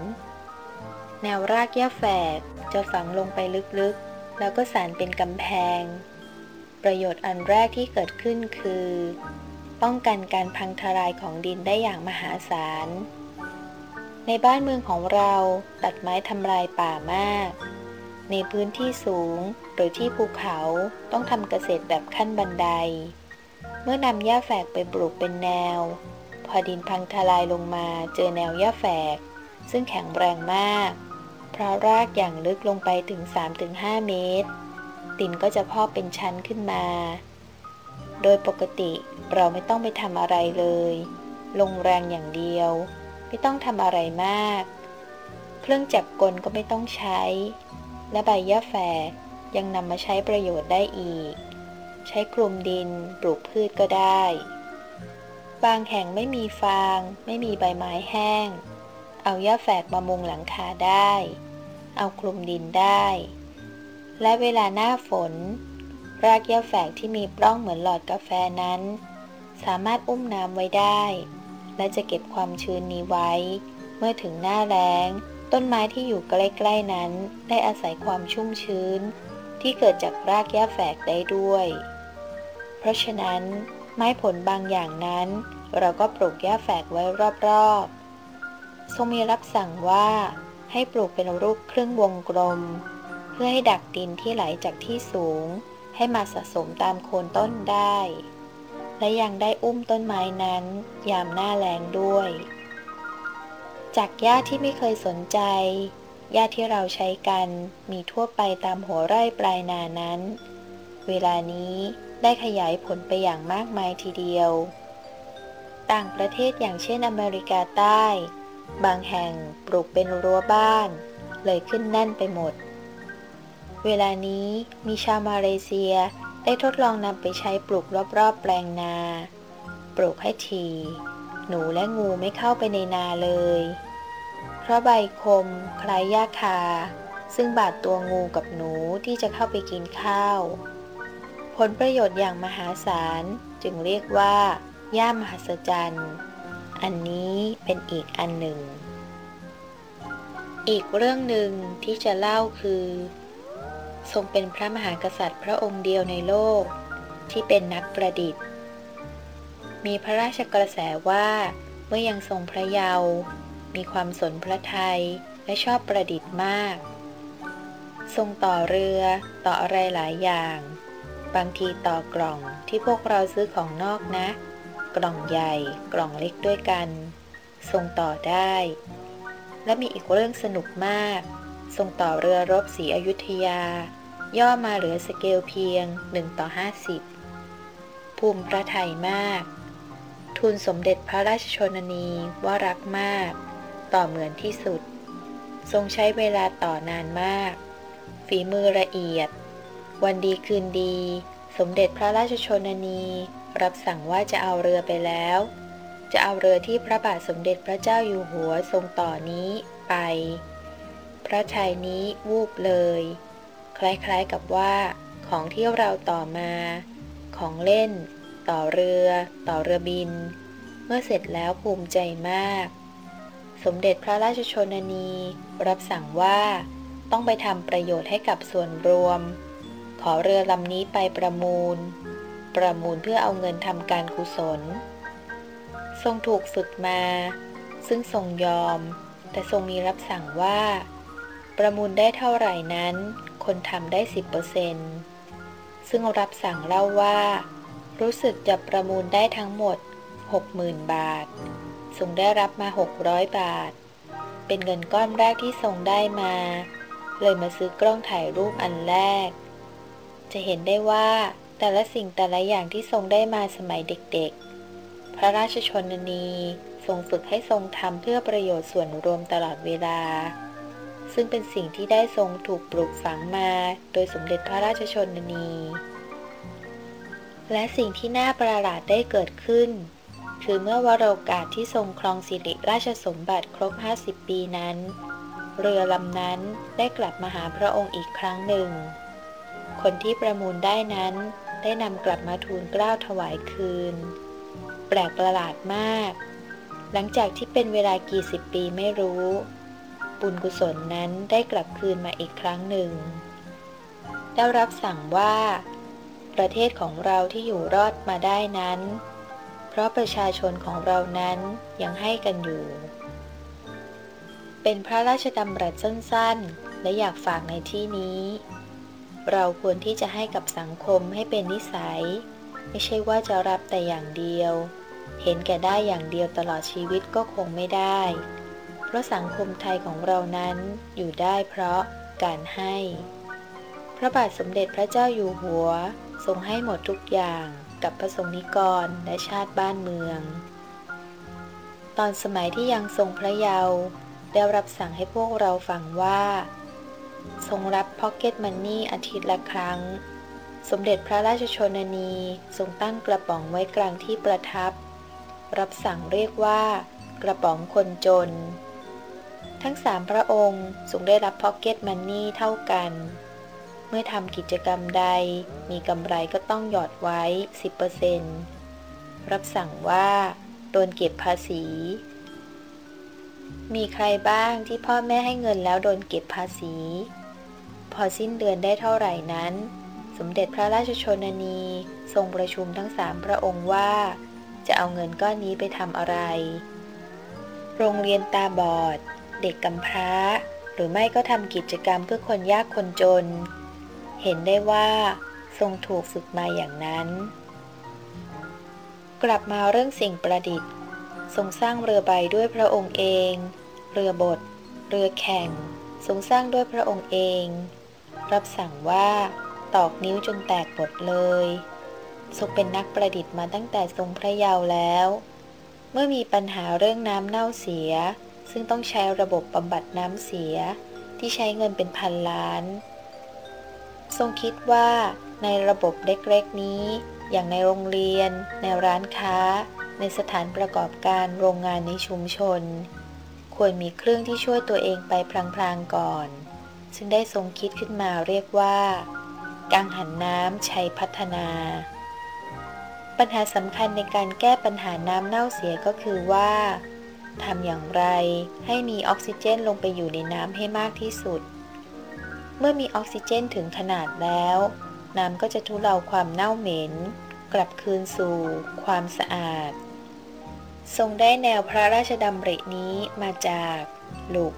แนวรากหญ้าแฝกจะฝังลงไปลึกๆ แล้วก็สานเป็นกำแพง ประโยชน์อันแรกที่เกิดขึ้นคือ ป้องกันการพังทลายของดินได้อย่างมหาศาลในบ้านเมืองของเราตัดไม้ทำลายป่ามาก ในพื้นที่สูงหรือที่ภูเขาต้องทำเกษตรแบบขั้นบันได เมื่อนำหญ้าแฝกไปปลูกเป็นแนว พอดินพังทลายลงมาเจอแนวหญ้าแฝก ซึ่งแข็งแรงมาก เพราะรากอย่างลึกลงไปถึง 3-5 เมตร ดินก็จะพอกเป็นชั้นขึ้นมา โดยปกติเราไม่ต้องไปทำอะไรเลย ลงแรงอย่างเดียว ไม่ต้องทำอะไรมาก เครื่องจักรกลก็ไม่ต้องใช้ และใบหญ้าแฝกยังนำมาใช้ประโยชน์ได้อีก ใช้คลุมดินปลูกพืชก็ได้ บางแห่งไม่มีฟาง ไม่มีใบไม้แห้ง เอาหญ้าแฝกมามุงหลังคาได้ เอาคลุมดินได้ และเวลาหน้าฝน รากหญ้าแฝกที่มีปล้องเหมือนหลอดกาแฟนั้น สามารถอุ้มน้ำไว้ได้ และจะเก็บความชื้นนี้ไว้ เมื่อถึงหน้าแล้ง ต้นไม้ที่อยู่ใกล้ๆนั้น ได้อาศัยความชุ่มชื้น ที่เกิดจากรากหญ้าแฝกได้ด้วย เพราะฉะนั้น ไม้ผลบางอย่างนั้น เราก็ปลูกหญ้าแฝกไว้รอบๆ ทรงมีรับสั่งว่า ให้ปลูกเป็นรูปครึ่งวงกลม เพื่อให้ดักดินที่ไหลจากที่สูง ให้มาสะสมตามโคนต้นได้ และยังได้อุ้มต้นไม้นั้น ยามหน้าแรงด้วย จากหญ้าที่ไม่เคยสนใจหญ้าที่เราใช้กันมีทั่วไปตามหัวไร่ปลายนานั้น เวลานี้ได้ขยายผลไปอย่างมากมายทีเดียว ต่างประเทศอย่างเช่นอเมริกาใต้ บางแห่งปลูกเป็นรั้วบ้าน เลยขึ้นแน่นไปหมด เวลานี้มีชาวมาเลเซียได้ทดลองนำไปใช้ปลูกรอบๆแปลงนา ปลูกให้ที หนูและงูไม่เข้าไปในนาเลย เพราะใบคมคล้ายหญ้าคา ซึ่งบาดตัวงูกับหนูที่จะเข้าไปกินข้าว ผลประโยชน์อย่างมหาศาลจึงเรียกว่าย่ามหัศจรรย์ อันนี้เป็นอีกอันหนึ่ง อีกเรื่องหนึ่งที่จะเล่าคือ ทรงเป็นพระมหากษัตริย์พระองค์เดียวในโลกที่เป็นนักประดิษฐ์ มีพระราชกระแสว่า เมื่อยังทรงพระเยาว์มีความสนพระไทยและชอบประดิษฐ์มาก ทรงต่อเรือต่ออะไรหลายอย่าง บางทีต่อกล่องที่พวกเราซื้อของนอกนะ กล่องใหญ่กล่องเล็กด้วยกัน ทรงต่อได้ และมีอีกเรื่องสนุกมาก ทรงต่อเรือรบสีอยุธยา ย่อมาเหลือสเกลเพียง1ต่อ50 ภูมิพระไทยมาก ทูลสมเด็จพระราชชนนีว่ารักมาก ต่อเหมือนที่สุด ทรงใช้เวลาต่อนานมาก ฝีมือละเอียด วันดีคืนดี สมเด็จพระราชชนนีรับสั่งว่าจะเอาเรือไปแล้ว จะเอาเรือที่พระบาทสมเด็จพระเจ้าอยู่หัวทรงต่อนี้ไป พระชายนี้วูบเลย คล้ายๆกับว่า ของที่เราต่อมา ของเล่น ต่อเรือ ต่อเรือบิน เมื่อเสร็จแล้วภูมิใจมาก สมเด็จพระราชชนนี รับสั่งว่า ต้องไปทำประโยชน์ให้กับส่วนรวม ขอเรือลำนี้ไปประมูล ประมูลเพื่อเอาเงินทำการกุศล ทรงถูกฝึกมา ซึ่งทรงยอม แต่ทรงมีรับสั่งว่า ประมูลได้เท่าไหร่นั้น คนทำได้สิบเปอร์เซนซึ่งรับสั่งเล่าว่า รู้สึกจะประมูลได้ทั้งหมด 60,000 บาท ทรงได้รับมา 600 บาท เป็นเงินก้อนแรกที่ทรงได้มา เลยมาซื้อกล้องถ่ายรูปอันแรก จะเห็นได้ว่าแต่ละสิ่งแต่ละอย่างที่ทรงได้มาสมัยเด็กๆ พระราชชนนีทรงฝึกให้ทรงทำเพื่อประโยชน์ส่วนรวมตลอดเวลา ซึ่งเป็นสิ่งที่ได้ทรงถูกปลูกฝังมา โดยสมเด็จพระราชชนนี และสิ่งที่น่าประหลาดได้เกิดขึ้น คือเมื่อวโรกาสที่ทรงครองสิริราชสมบัติครบ 50 ปีนั้น เรือลำนั้นได้กลับมาหาพระองค์อีกครั้งหนึ่ง คนที่ประมูลได้นั้นได้นำกลับมาทูลเกล้าถวายคืน แปลกประหลาดมาก หลังจากที่เป็นเวลากี่สิบปีไม่รู้ บุญกุศลนั้นได้กลับคืนมาอีกครั้งหนึ่ง ได้รับสั่งว่า ประเทศของเราที่อยู่รอดมาได้นั้น เพราะประชาชนของเรานั้นยังให้กันอยู่ เป็นพระราชดำรัสสั้นๆ และอยากฝากในที่นี้ เราควรที่จะให้กับสังคมให้เป็นนิสัย ไม่ใช่ว่าจะรับแต่อย่างเดียว เห็นแก่ได้อย่างเดียวตลอดชีวิตก็คงไม่ได้ เพราะสังคมไทยของเรานั้นอยู่ได้เพราะการให้ พระบาทสมเด็จพระเจ้าอยู่หัว ทรงให้หมดทุกอย่างกับพระสงฆ์นิกรและชาติบ้านเมือง ตอนสมัยที่ยังทรงพระเยาว์ได้รับสั่งให้พวกเราฟังว่า ทรงรับพ็อกเก็ตมันนี่อาทิตย์ละครั้ง สมเด็จพระราชชนนีทรงตั้งกระป๋องไว้กลางที่ประทับ รับสั่งเรียกว่า กระป๋องคนจน ทั้งสามพระองค์ทรงได้รับพ็อกเก็ตมันนี่เท่ากัน เมื่อทำกิจกรรมใด มีกำไรก็ต้องหยอดไว้ 10%รับสั่งว่าโดนเก็บภาษี มีใครบ้างที่พ่อแม่ให้เงินแล้วโดนเก็บภาษี พอสิ้นเดือนได้เท่าไหร่นั้น สมเด็จพระราชชนนี ทรงประชุมทั้งสามพระองค์ว่า จะเอาเงินก้อนนี้ไปทำอะไร โรงเรียนตาบอด เด็กกำพร้า หรือไม่ก็ทำกิจกรรมเพื่อคนยากคนจน เห็นได้ว่าทรงถูกฝึกมาอย่างนั้น กลับมาเรื่องสิ่งประดิษฐ์ ทรงสร้างเรือใบด้วยพระองค์เอง เรือบด เรือแข่ง ทรงสร้างด้วยพระองค์เอง รับสั่งว่าตอกนิ้วจนแตกหมดเลย ทรงเป็นนักประดิษฐ์มาตั้งแต่ทรงพระเยาว์แล้ว เมื่อมีปัญหาเรื่องน้ำเน่าเสีย ซึ่งต้องใช้ระบบบำบัดน้ำเสียที่ใช้เงินเป็นพันล้าน ทรงคิดว่าในระบบเล็กๆนี้ อย่างในโรงเรียน ในร้านค้า ในสถานประกอบการโรงงานในชุมชน ควรมีเครื่องที่ช่วยตัวเองไปพลางๆก่อน ซึ่งได้ทรงคิดขึ้นมาเรียกว่า กังหันน้ำใช้พัฒนา ปัญหาสำคัญในการแก้ปัญหาน้ำเน่าเสียก็คือว่าทำอย่างไรให้มีออกซิเจนลงไปอยู่ในน้ำให้มากที่สุด เมื่อมีออกซิเจนถึงขนาดแล้ว น้ำก็จะทุเลาความเน่าเหม็น กลับคืนสู่ ความสะอาด ทรงได้แนวพระราชดำรินี้มาจากหลุก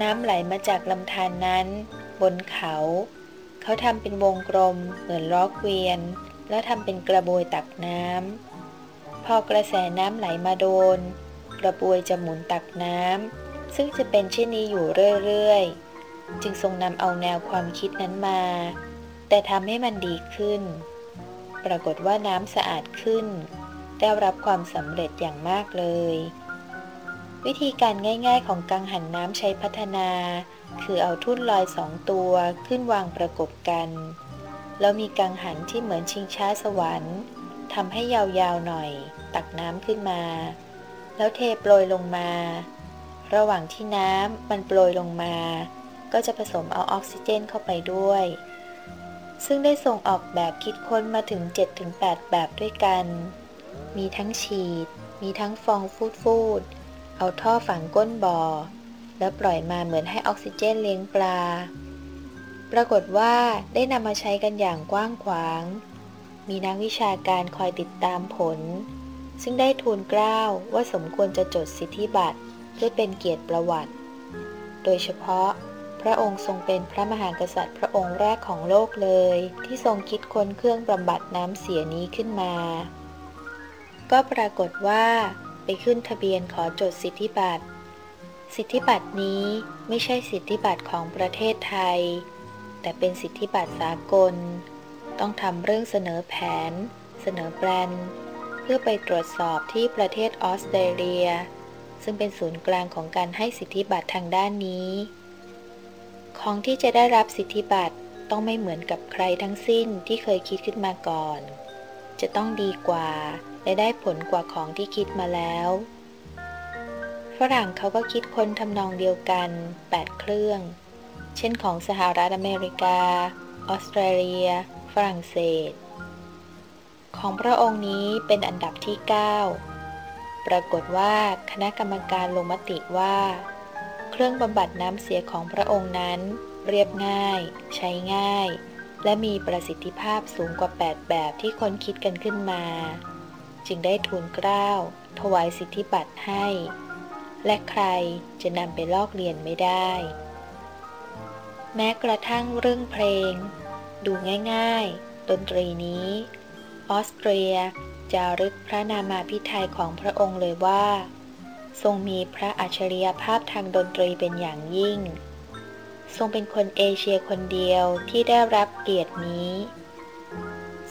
น้ำไหลมาจากลำธารนนั้น บนเขา เขาทำเป็นวงกลมเหมือนล้อเกวียน แล้วทำเป็นกระบวยตักน้ำ พอกระแสน้ำไหลมาโดน กระบวยจะหมุนตักน้ำซึ่งจะเป็นเช่นนี้อยู่เรื่อยๆ จึงทรงนำเอาแนวความคิดนั้นมา แต่ทำให้มันดีขึ้น ปรากฏว่าน้ำสะอาดขึ้น ได้รับความสำเร็จอย่างมากเลย วิธีการง่าย ๆ ของกังหันน้ำใช้พัฒนา คือเอาทุ่นลอยสองตัวขึ้นวางประกบกัน แล้วมีกังหันที่เหมือนชิงช้าสวรรค์ทำให้ยาวๆหน่อย ตักน้ำขึ้นมา แล้วเทโปรยลงมา ระหว่างที่น้ำมันโปรยลงมา ก็จะผสมเอาออกซิเจนเข้าไปด้วย ซึ่งได้ส่งออกแบบคิดค้นมาถึง 7-8 แบบด้วยกัน มีทั้งฉีด มีทั้งฟองฟูดฟูดเอาท่อฝังก้นบ่อ แล้วปล่อยมาเหมือนให้ออกซิเจนเลี้ยงปลา ปรากฏว่าได้นำมาใช้กันอย่างกว้างขวาง มีนักวิชาการคอยติดตามผล ซึ่งได้ทูลกล้าวว่าสมควรจะจดสิทธิบัตรเพื่อเป็นเกียรติประวัติ โดยเฉพาะ พระองค์ทรงเป็นพระมหากษัตริย์พระองค์แรกของโลกเลย ที่ทรงคิดค้นเครื่องบำบัดน้ำเสียนี้ขึ้นมา ก็ปรากฏว่าไปขึ้นทะเบียนขอจดสิทธิบัตร สิทธิบัตรนี้ไม่ใช่สิทธิบัตรของประเทศไทย แต่เป็นสิทธิบัตรสากล ต้องทำเรื่องเสนอแผน เสนอแปลน เพื่อไปตรวจสอบที่ประเทศออสเตรเลีย ซึ่งเป็นศูนย์กลางของการให้สิทธิบัตรทางด้านนี้ ของที่จะได้รับสิทธิบัตรต้องไม่เหมือนกับใครทั้งสิ้นที่เคยคิดขึ้นมาก่อน จะต้องดีกว่า และได้ผลกว่าของที่คิดมาแล้ว ฝรั่งเขาก็คิดค้นทำนองเดียวกัน 8 เครื่อง เช่นของสหรัฐอเมริกา ออสเตรเลีย ฝรั่งเศส ของพระองค์นี้เป็นอันดับที่ 9 ปรากฏว่าคณะกรรมการลงมติว่า รื่องบำบัดน้ำเสียของพระองค์นั้น เรียบง่าย ใช้ง่าย และมีประสิทธิภาพสูงกว่า 8 แบบที่คนคิดกันขึ้นมา จึงได้ทูลเกล้า ถวายสิทธิบัตรให้ และใครจะนำไปลอกเรียนไม่ได้ แม้กระทั่งเรื่องเพลง ดูง่ายๆ ดนตรีนี้ ออสเตรียจะรึกพระนามาพิไทยของพระองค์เลยว่า ทรงมีพระอัจฉริยภาพทางดนตรีเป็นอย่างยิ่ง ทรงเป็นคนเอเชียคนเดียวที่ได้รับเกียรตินี้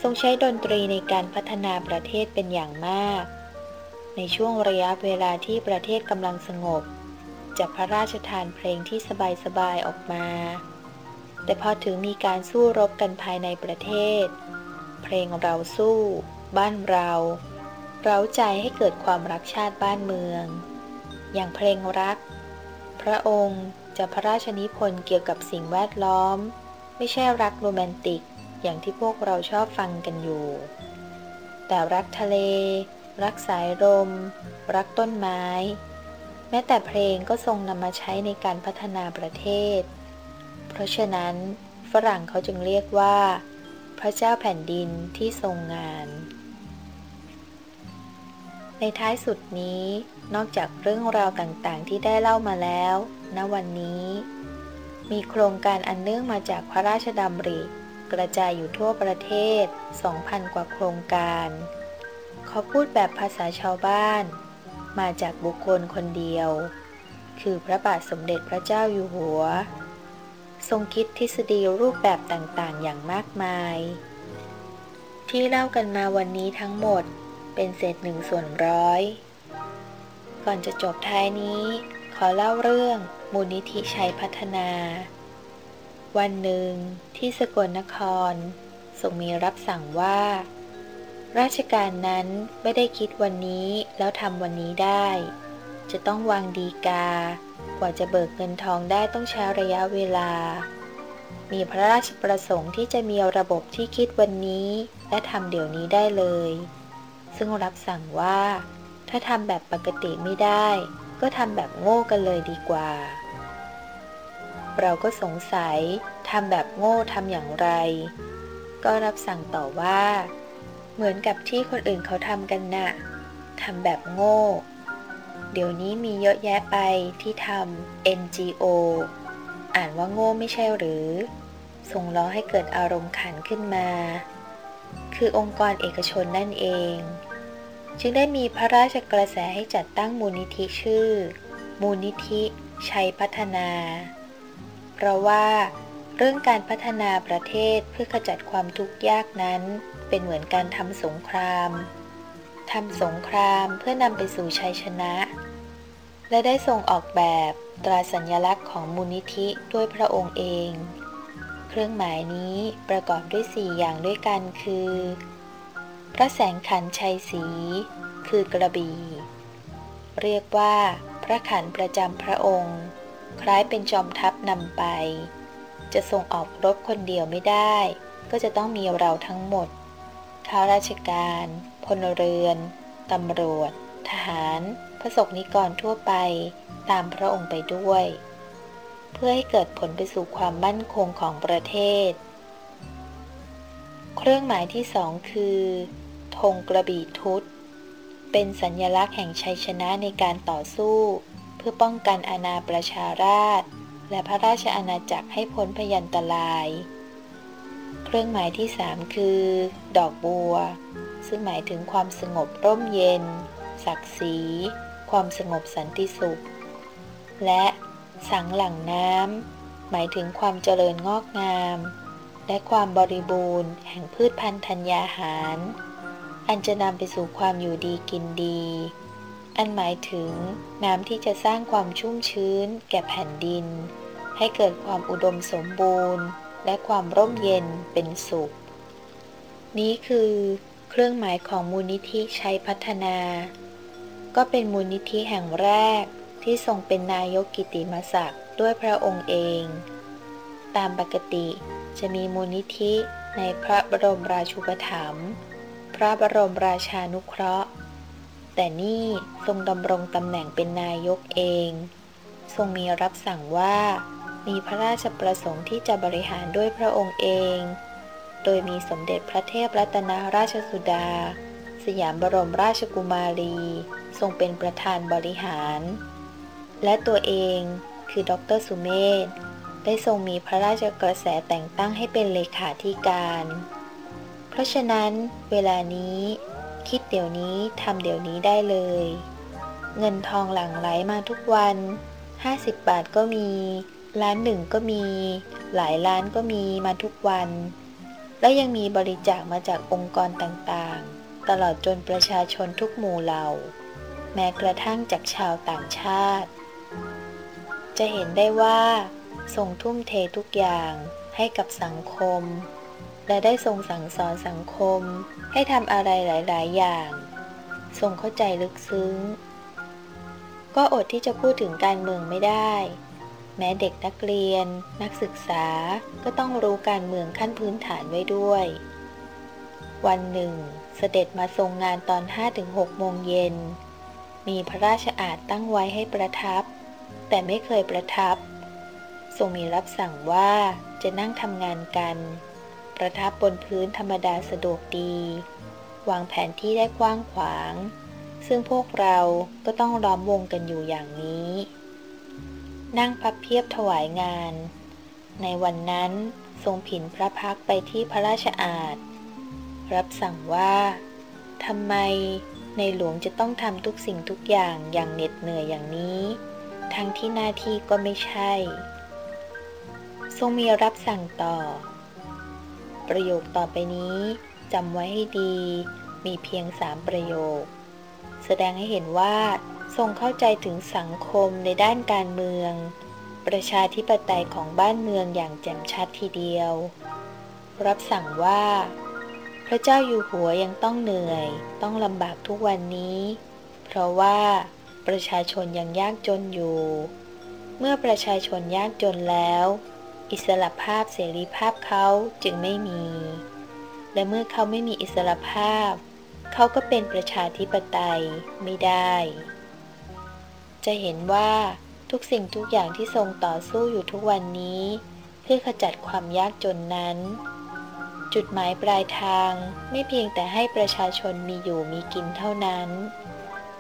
ทรงใช้ดนตรีในการพัฒนาประเทศเป็นอย่างมาก ในช่วงระยะเวลาที่ประเทศกำลังสงบจะพระราชทานเพลงที่สบายๆออกมา แต่พอถึงมีการสู้รบกันภายในประเทศ เพลงเราสู้ บ้านเราเร้าใจให้เกิดความรักชาติบ้านเมือง อย่างเพลงรัก พระองค์จะพระราชนิพนธ์เกี่ยวกับสิ่งแวดล้อม ไม่ใช่รักโรแมนติก อย่างที่พวกเราชอบฟังกันอยู่ แต่รักทะเล รักสายลม รักต้นไม้ แม้แต่เพลงก็ทรงนำมาใช้ในการพัฒนาประเทศ เพราะฉะนั้นฝรั่งเขาจึงเรียกว่า พระเจ้าแผ่นดินที่ทรงงาน ในท้ายสุดนี้ นอกจากเรื่องราวต่างๆ ที่ได้เล่ามาแล้ว ณ วันนี้ มีโครงการอันเนื่องมาจากพระราชดำริ กระจายอยู่ทั่วประเทศ 2,000 กว่าโครงการเขาพูดแบบภาษาชาวบ้าน มาจากบุคคลคนเดียว คือพระบาทสมเด็จพระเจ้าอยู่หัว ทรงคิดทฤษฎีรูปแบบต่างๆ อย่างมากมาย ที่เล่ากันมาวันนี้ทั้งหมดเป็นเศษหนึ่งส่วนร้อย ก่อนจะจบท้ายนี้ ขอเล่าเรื่องมูลนิธิชัยพัฒนา วันหนึ่งที่สกลนครทรงมีรับสั่งว่า ราชการนั้นไม่ได้คิดวันนี้แล้วทำวันนี้ได้ จะต้องวางดีกา กว่าจะเบิกเงินทองได้ต้องใช้ระยะเวลา มีพระราชประสงค์ที่จะมีระบบที่คิดวันนี้ และทำเดี๋ยวนี้ได้เลย ซึ่งรับสั่งว่า ถ้าทำแบบปกติไม่ได้ ก็ทำแบบโง่กันเลยดีกว่า เราก็สงสัยทำแบบโง่ทำอย่างไร ก็รับสั่งต่อว่า เหมือนกับที่คนอื่นเขาทำกันนะ่ะทำแบบโง่ เดี๋ยวนี้มีเยอะแยะไปที่ทำ NGO อ่านว่าโง่ไม่ใช่หรือ ส่งล้อให้เกิดอารมณ์ขันขึ้นมา คือองค์กรเอกชนนั่นเอง จึงได้มีพระราชกระแสให้จัดตั้งมูลนิธิชื่อ มูลนิธิชัยพัฒนา เพราะว่าเรื่องการพัฒนาประเทศเพื่อขจัดความทุกข์ยากนั้น เป็นเหมือนการทำสงครามทำสงครามเพื่อนำไปสู่ชัยชนะ และได้ทรงออกแบบตราสัญลักษณ์ของมูลนิธิด้วยพระองค์เอง เครื่องหมายนี้ประกอบด้วยสี่อย่างด้วยกันคือ ระแสงขันชัยสี คือกระบี่ เรียกว่า พระขันประจำพระองค์ คล้ายเป็นจอมทัพนำไป จะทรงออกรบคนเดียวไม่ได้ ก็จะต้องมีเราทั้งหมด ข้าราชการ พลเรือน ตำรวจ ทหาร พระสกนิกรทั่วไป ตามพระองค์ไปด้วย เพื่อให้เกิดผลไปสู่ความมั่นคงของประเทศ เครื่องหมายที่สองคือ ธงกระบี่ทุตเป็นสัญญลักษณ์แห่งชัยชนะในการต่อสู้ เพื่อป้องกันอาณาประชาราช และพระราชอาณาจักรให้พ้นพยันตราย เครื่องหมายที่สามคือ ดอกบัว ซึ่งหมายถึงความสงบร่มเย็น ศักดิ์ศรี ความสงบสันติสุข และสังหลังน้ำหมายถึงความเจริญงอกงาม และความบริบูรณ์แห่งพืชพันธุ์ธัญญาหาร อันจะนำไปสู่ความอยู่ดีกินดี อันหมายถึงน้ำที่จะสร้างความชุ่มชื้น แก่แผ่นดิน ให้เกิดความอุดมสมบูรณ์ และความร่มเย็นเป็นสุข นี้คือเครื่องหมายของมูลนิธิชัยพัฒนา ก็เป็นมูลนิธิแห่งแรกที่ทรงเป็นนายกกิติมศักดิ์ด้วยพระองค์เอง ตามปกติจะมีมูลนิธิในพระบรมราชูปถัมภ์ ระบรมราชานุเคราะห์ แต่นี่ทรงดำรงตำแหน่งเป็นนายกเอง ทรงมีรับสั่งว่า มีพระราชประสงค์ที่จะบริหารด้วยพระองค์เอง โดยมีสมเด็จพระเทพรัตนราชสุดา สยามบรมราชกุมารี ทรงเป็นประธานบริหาร และตัวเองคือดรสุเมธได้ทรงมีพระราชกระแสแต่งตั้งให้เป็นเลขาธิการ ราะฉะนั้นเวลานี้ คิดเดี๋ยวนี้ทำเดี๋ยวนี้ได้เลย เงินทองหลั่งไหลมาทุกวัน 50 บาทก็มี ล้านหนึ่งก็มี หลายล้านก็มีมาทุกวัน และยังมีบริจาคมาจากองค์กรต่างๆ ตลอดจนประชาชนทุกหมู่เหล่า แม้กระทั่งจากชาวต่างชาติ จะเห็นได้ว่าทรงทุ่มเททุกอย่างให้กับสังคม และได้ทรงสั่งสอนสังคมให้ทำอะไรหลาย ๆ อย่าง ทรงเข้าใจลึกซึ้ง ก็อดที่จะพูดถึงการเมืองไม่ได้ แม้เด็กนักเรียน นักศึกษาก็ต้องรู้การเมืองขั้นพื้นฐานไว้ด้วย วันหนึ่ง เสด็จมาทรงงานตอน 5-6 โมงเย็น มีพระราชอาณตั้งไว้ให้ประทับ แต่ไม่เคยประทับ ทรงมีรับสั่งว่าจะนั่งทำงานกัน ประทับบนพื้นธรรมดาสะดวกดี วางแผนที่ได้กว้างขวาง ซึ่งพวกเราก็ต้องล้อมวงกันอยู่อย่างนี้ นั่งพับเพียบถวายงาน ในวันนั้นทรงผินพระพักไปที่พระราชอาณรับสั่งว่าทำไมในหลวงจะต้องทำทุกสิ่งทุกอย่างอย่างเหน็ดเหนื่อยอย่างนี้ ทั้งที่หน้าที่ก็ไม่ใช่ ทรงมีรับสั่งต่อ ประโยคต่อไปนี้จำไว้ให้ดี มีเพียงสามประโยค แสดงให้เห็นว่า ทรงเข้าใจถึงสังคมในด้านการเมือง ประชาธิปไตยของบ้านเมืองอย่างแจ่มชัดทีเดียว รับสั่งว่า พระเจ้าอยู่หัวยังต้องเหนื่อย ต้องลำบากทุกวันนี้ เพราะว่าประชาชนยังยากจนอยู่ เมื่อประชาชนยากจนแล้ว อิสระภาพเสรีภาพเขาจึงไม่มี และเมื่อเขาไม่มีอิสระภาพ เขาก็เป็นประชาธิปไตยไม่ได้ จะเห็นว่าทุกสิ่งทุกอย่างที่ทรงต่อสู้อยู่ทุกวันนี้ เพื่อขจัดความยากจนนั้น จุดหมายปลายทางไม่เพียงแต่ให้ประชาชนมีอยู่มีกินเท่านั้น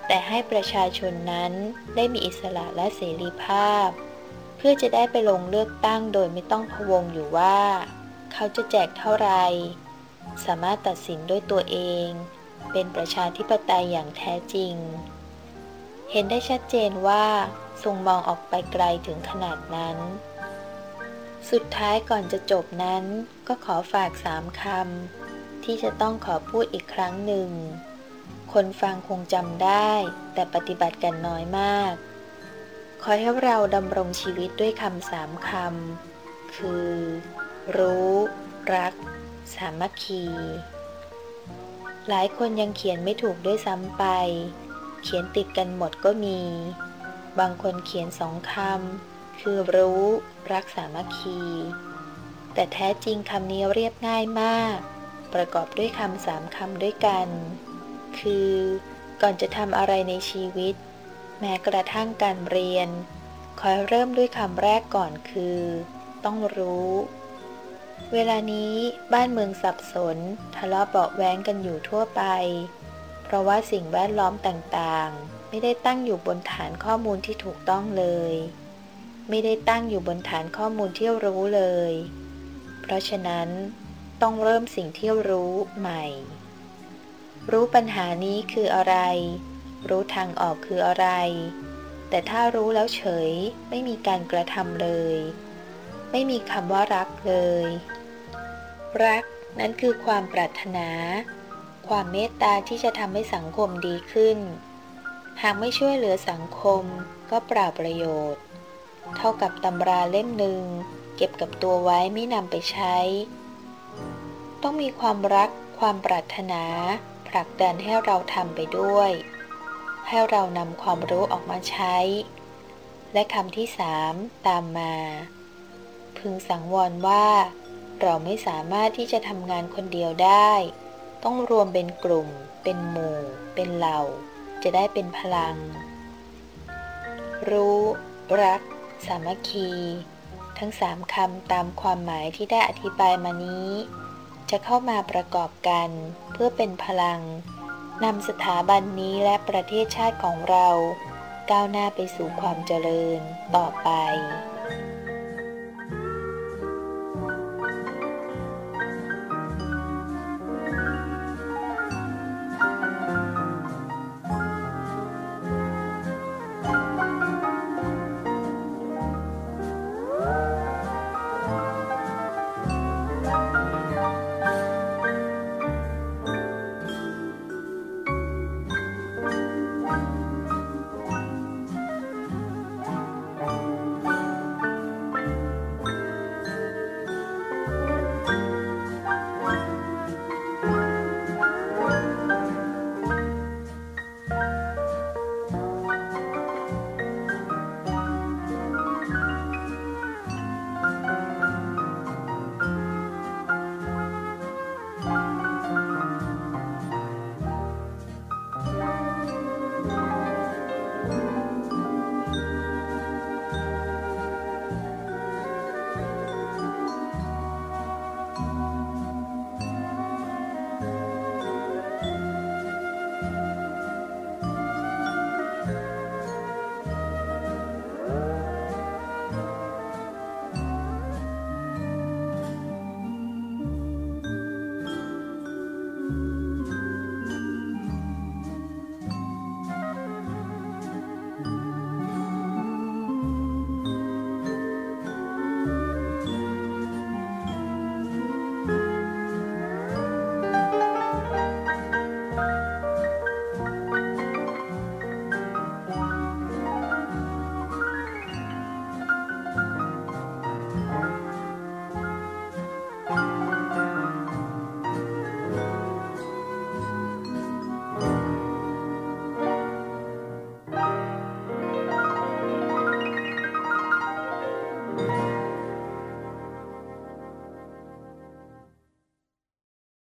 แต่ให้ประชาชนนั้นได้มีอิสระและเสรีภาพ เพื่อจะได้ไปลงเลือกตั้งโดยไม่ต้องพวงอยู่ว่า เขาจะแจกเท่าไรสามารถตัดสินด้วยตัวเอง เป็นประชาธิปไตยอย่างแท้จริง เห็นได้ชัดเจนว่าทรงมองออกไปไกลถึงขนาดนั้น สุดท้ายก่อนจะจบนั้น ก็ขอฝากสามคำที่จะต้องขอพูดอีกครั้งหนึ่ง คนฟังคงจำได้ แต่ปฏิบัติกันน้อยมาก ขอให้เราดำรงชีวิตด้วยคำสามคำ คือ รู้ รัก สามัคคี หลายคนยังเขียนไม่ถูกด้วยซ้ำไป เขียนติดกันหมดก็มี บางคนเขียนสองคำ คือรู้ รักสามัคคี แต่แท้จริงคำนี้เรียบง่ายมาก ประกอบด้วยคำสามคำด้วยกัน คือ ก่อนจะทำอะไรในชีวิต แม้กระทั่งการเรียนคอยเริ่มด้วยคำแรกก่อนคือ ต้องรู้ เวลานี้บ้านเมืองสับสนทะเลาะเบาแว้งกันอยู่ทั่วไป เพราะว่าสิ่งแวดล้อมต่างๆ ไม่ได้ตั้งอยู่บนฐานข้อมูลที่ถูกต้องเลย ไม่ได้ตั้งอยู่บนฐานข้อมูลที่รู้เลย เพราะฉะนั้นต้องเริ่มสิ่งที่รู้ใหม่ รู้ปัญหานี้คืออะไร รู้ทางออกคืออะไร แต่ถ้ารู้แล้วเฉย ไม่มีการกระทำเลย ไม่มีคำว่ารักเลย รักนั้นคือความปรารถนา ความเมตตาที่จะทำให้สังคมดีขึ้น หากไม่ช่วยเหลือสังคมก็เปล่าประโยชน์ เท่ากับตำราเล่มหนึ่ง เก็บกับตัวไว้ไม่นำไปใช้ ต้องมีความรักความปรารถนาผลักดันให้เราทำไปด้วย ให้เรานำความรู้ออกมาใช้ และคำที่สามตามมา พึงสังวรว่า เราไม่สามารถที่จะทำงานคนเดียวได้ ต้องรวมเป็นกลุ่ม เป็นหมู่ เป็นเหล่า จะได้เป็นพลัง รู้ รัก สามัคคี ทั้งสามคำตามความหมายที่ได้อธิบายมานี้ จะเข้ามาประกอบกัน เพื่อเป็นพลัง นำสถาบันนี้และประเทศชาติของเรา ก้าวหน้าไปสู่ความเจริญต่อไป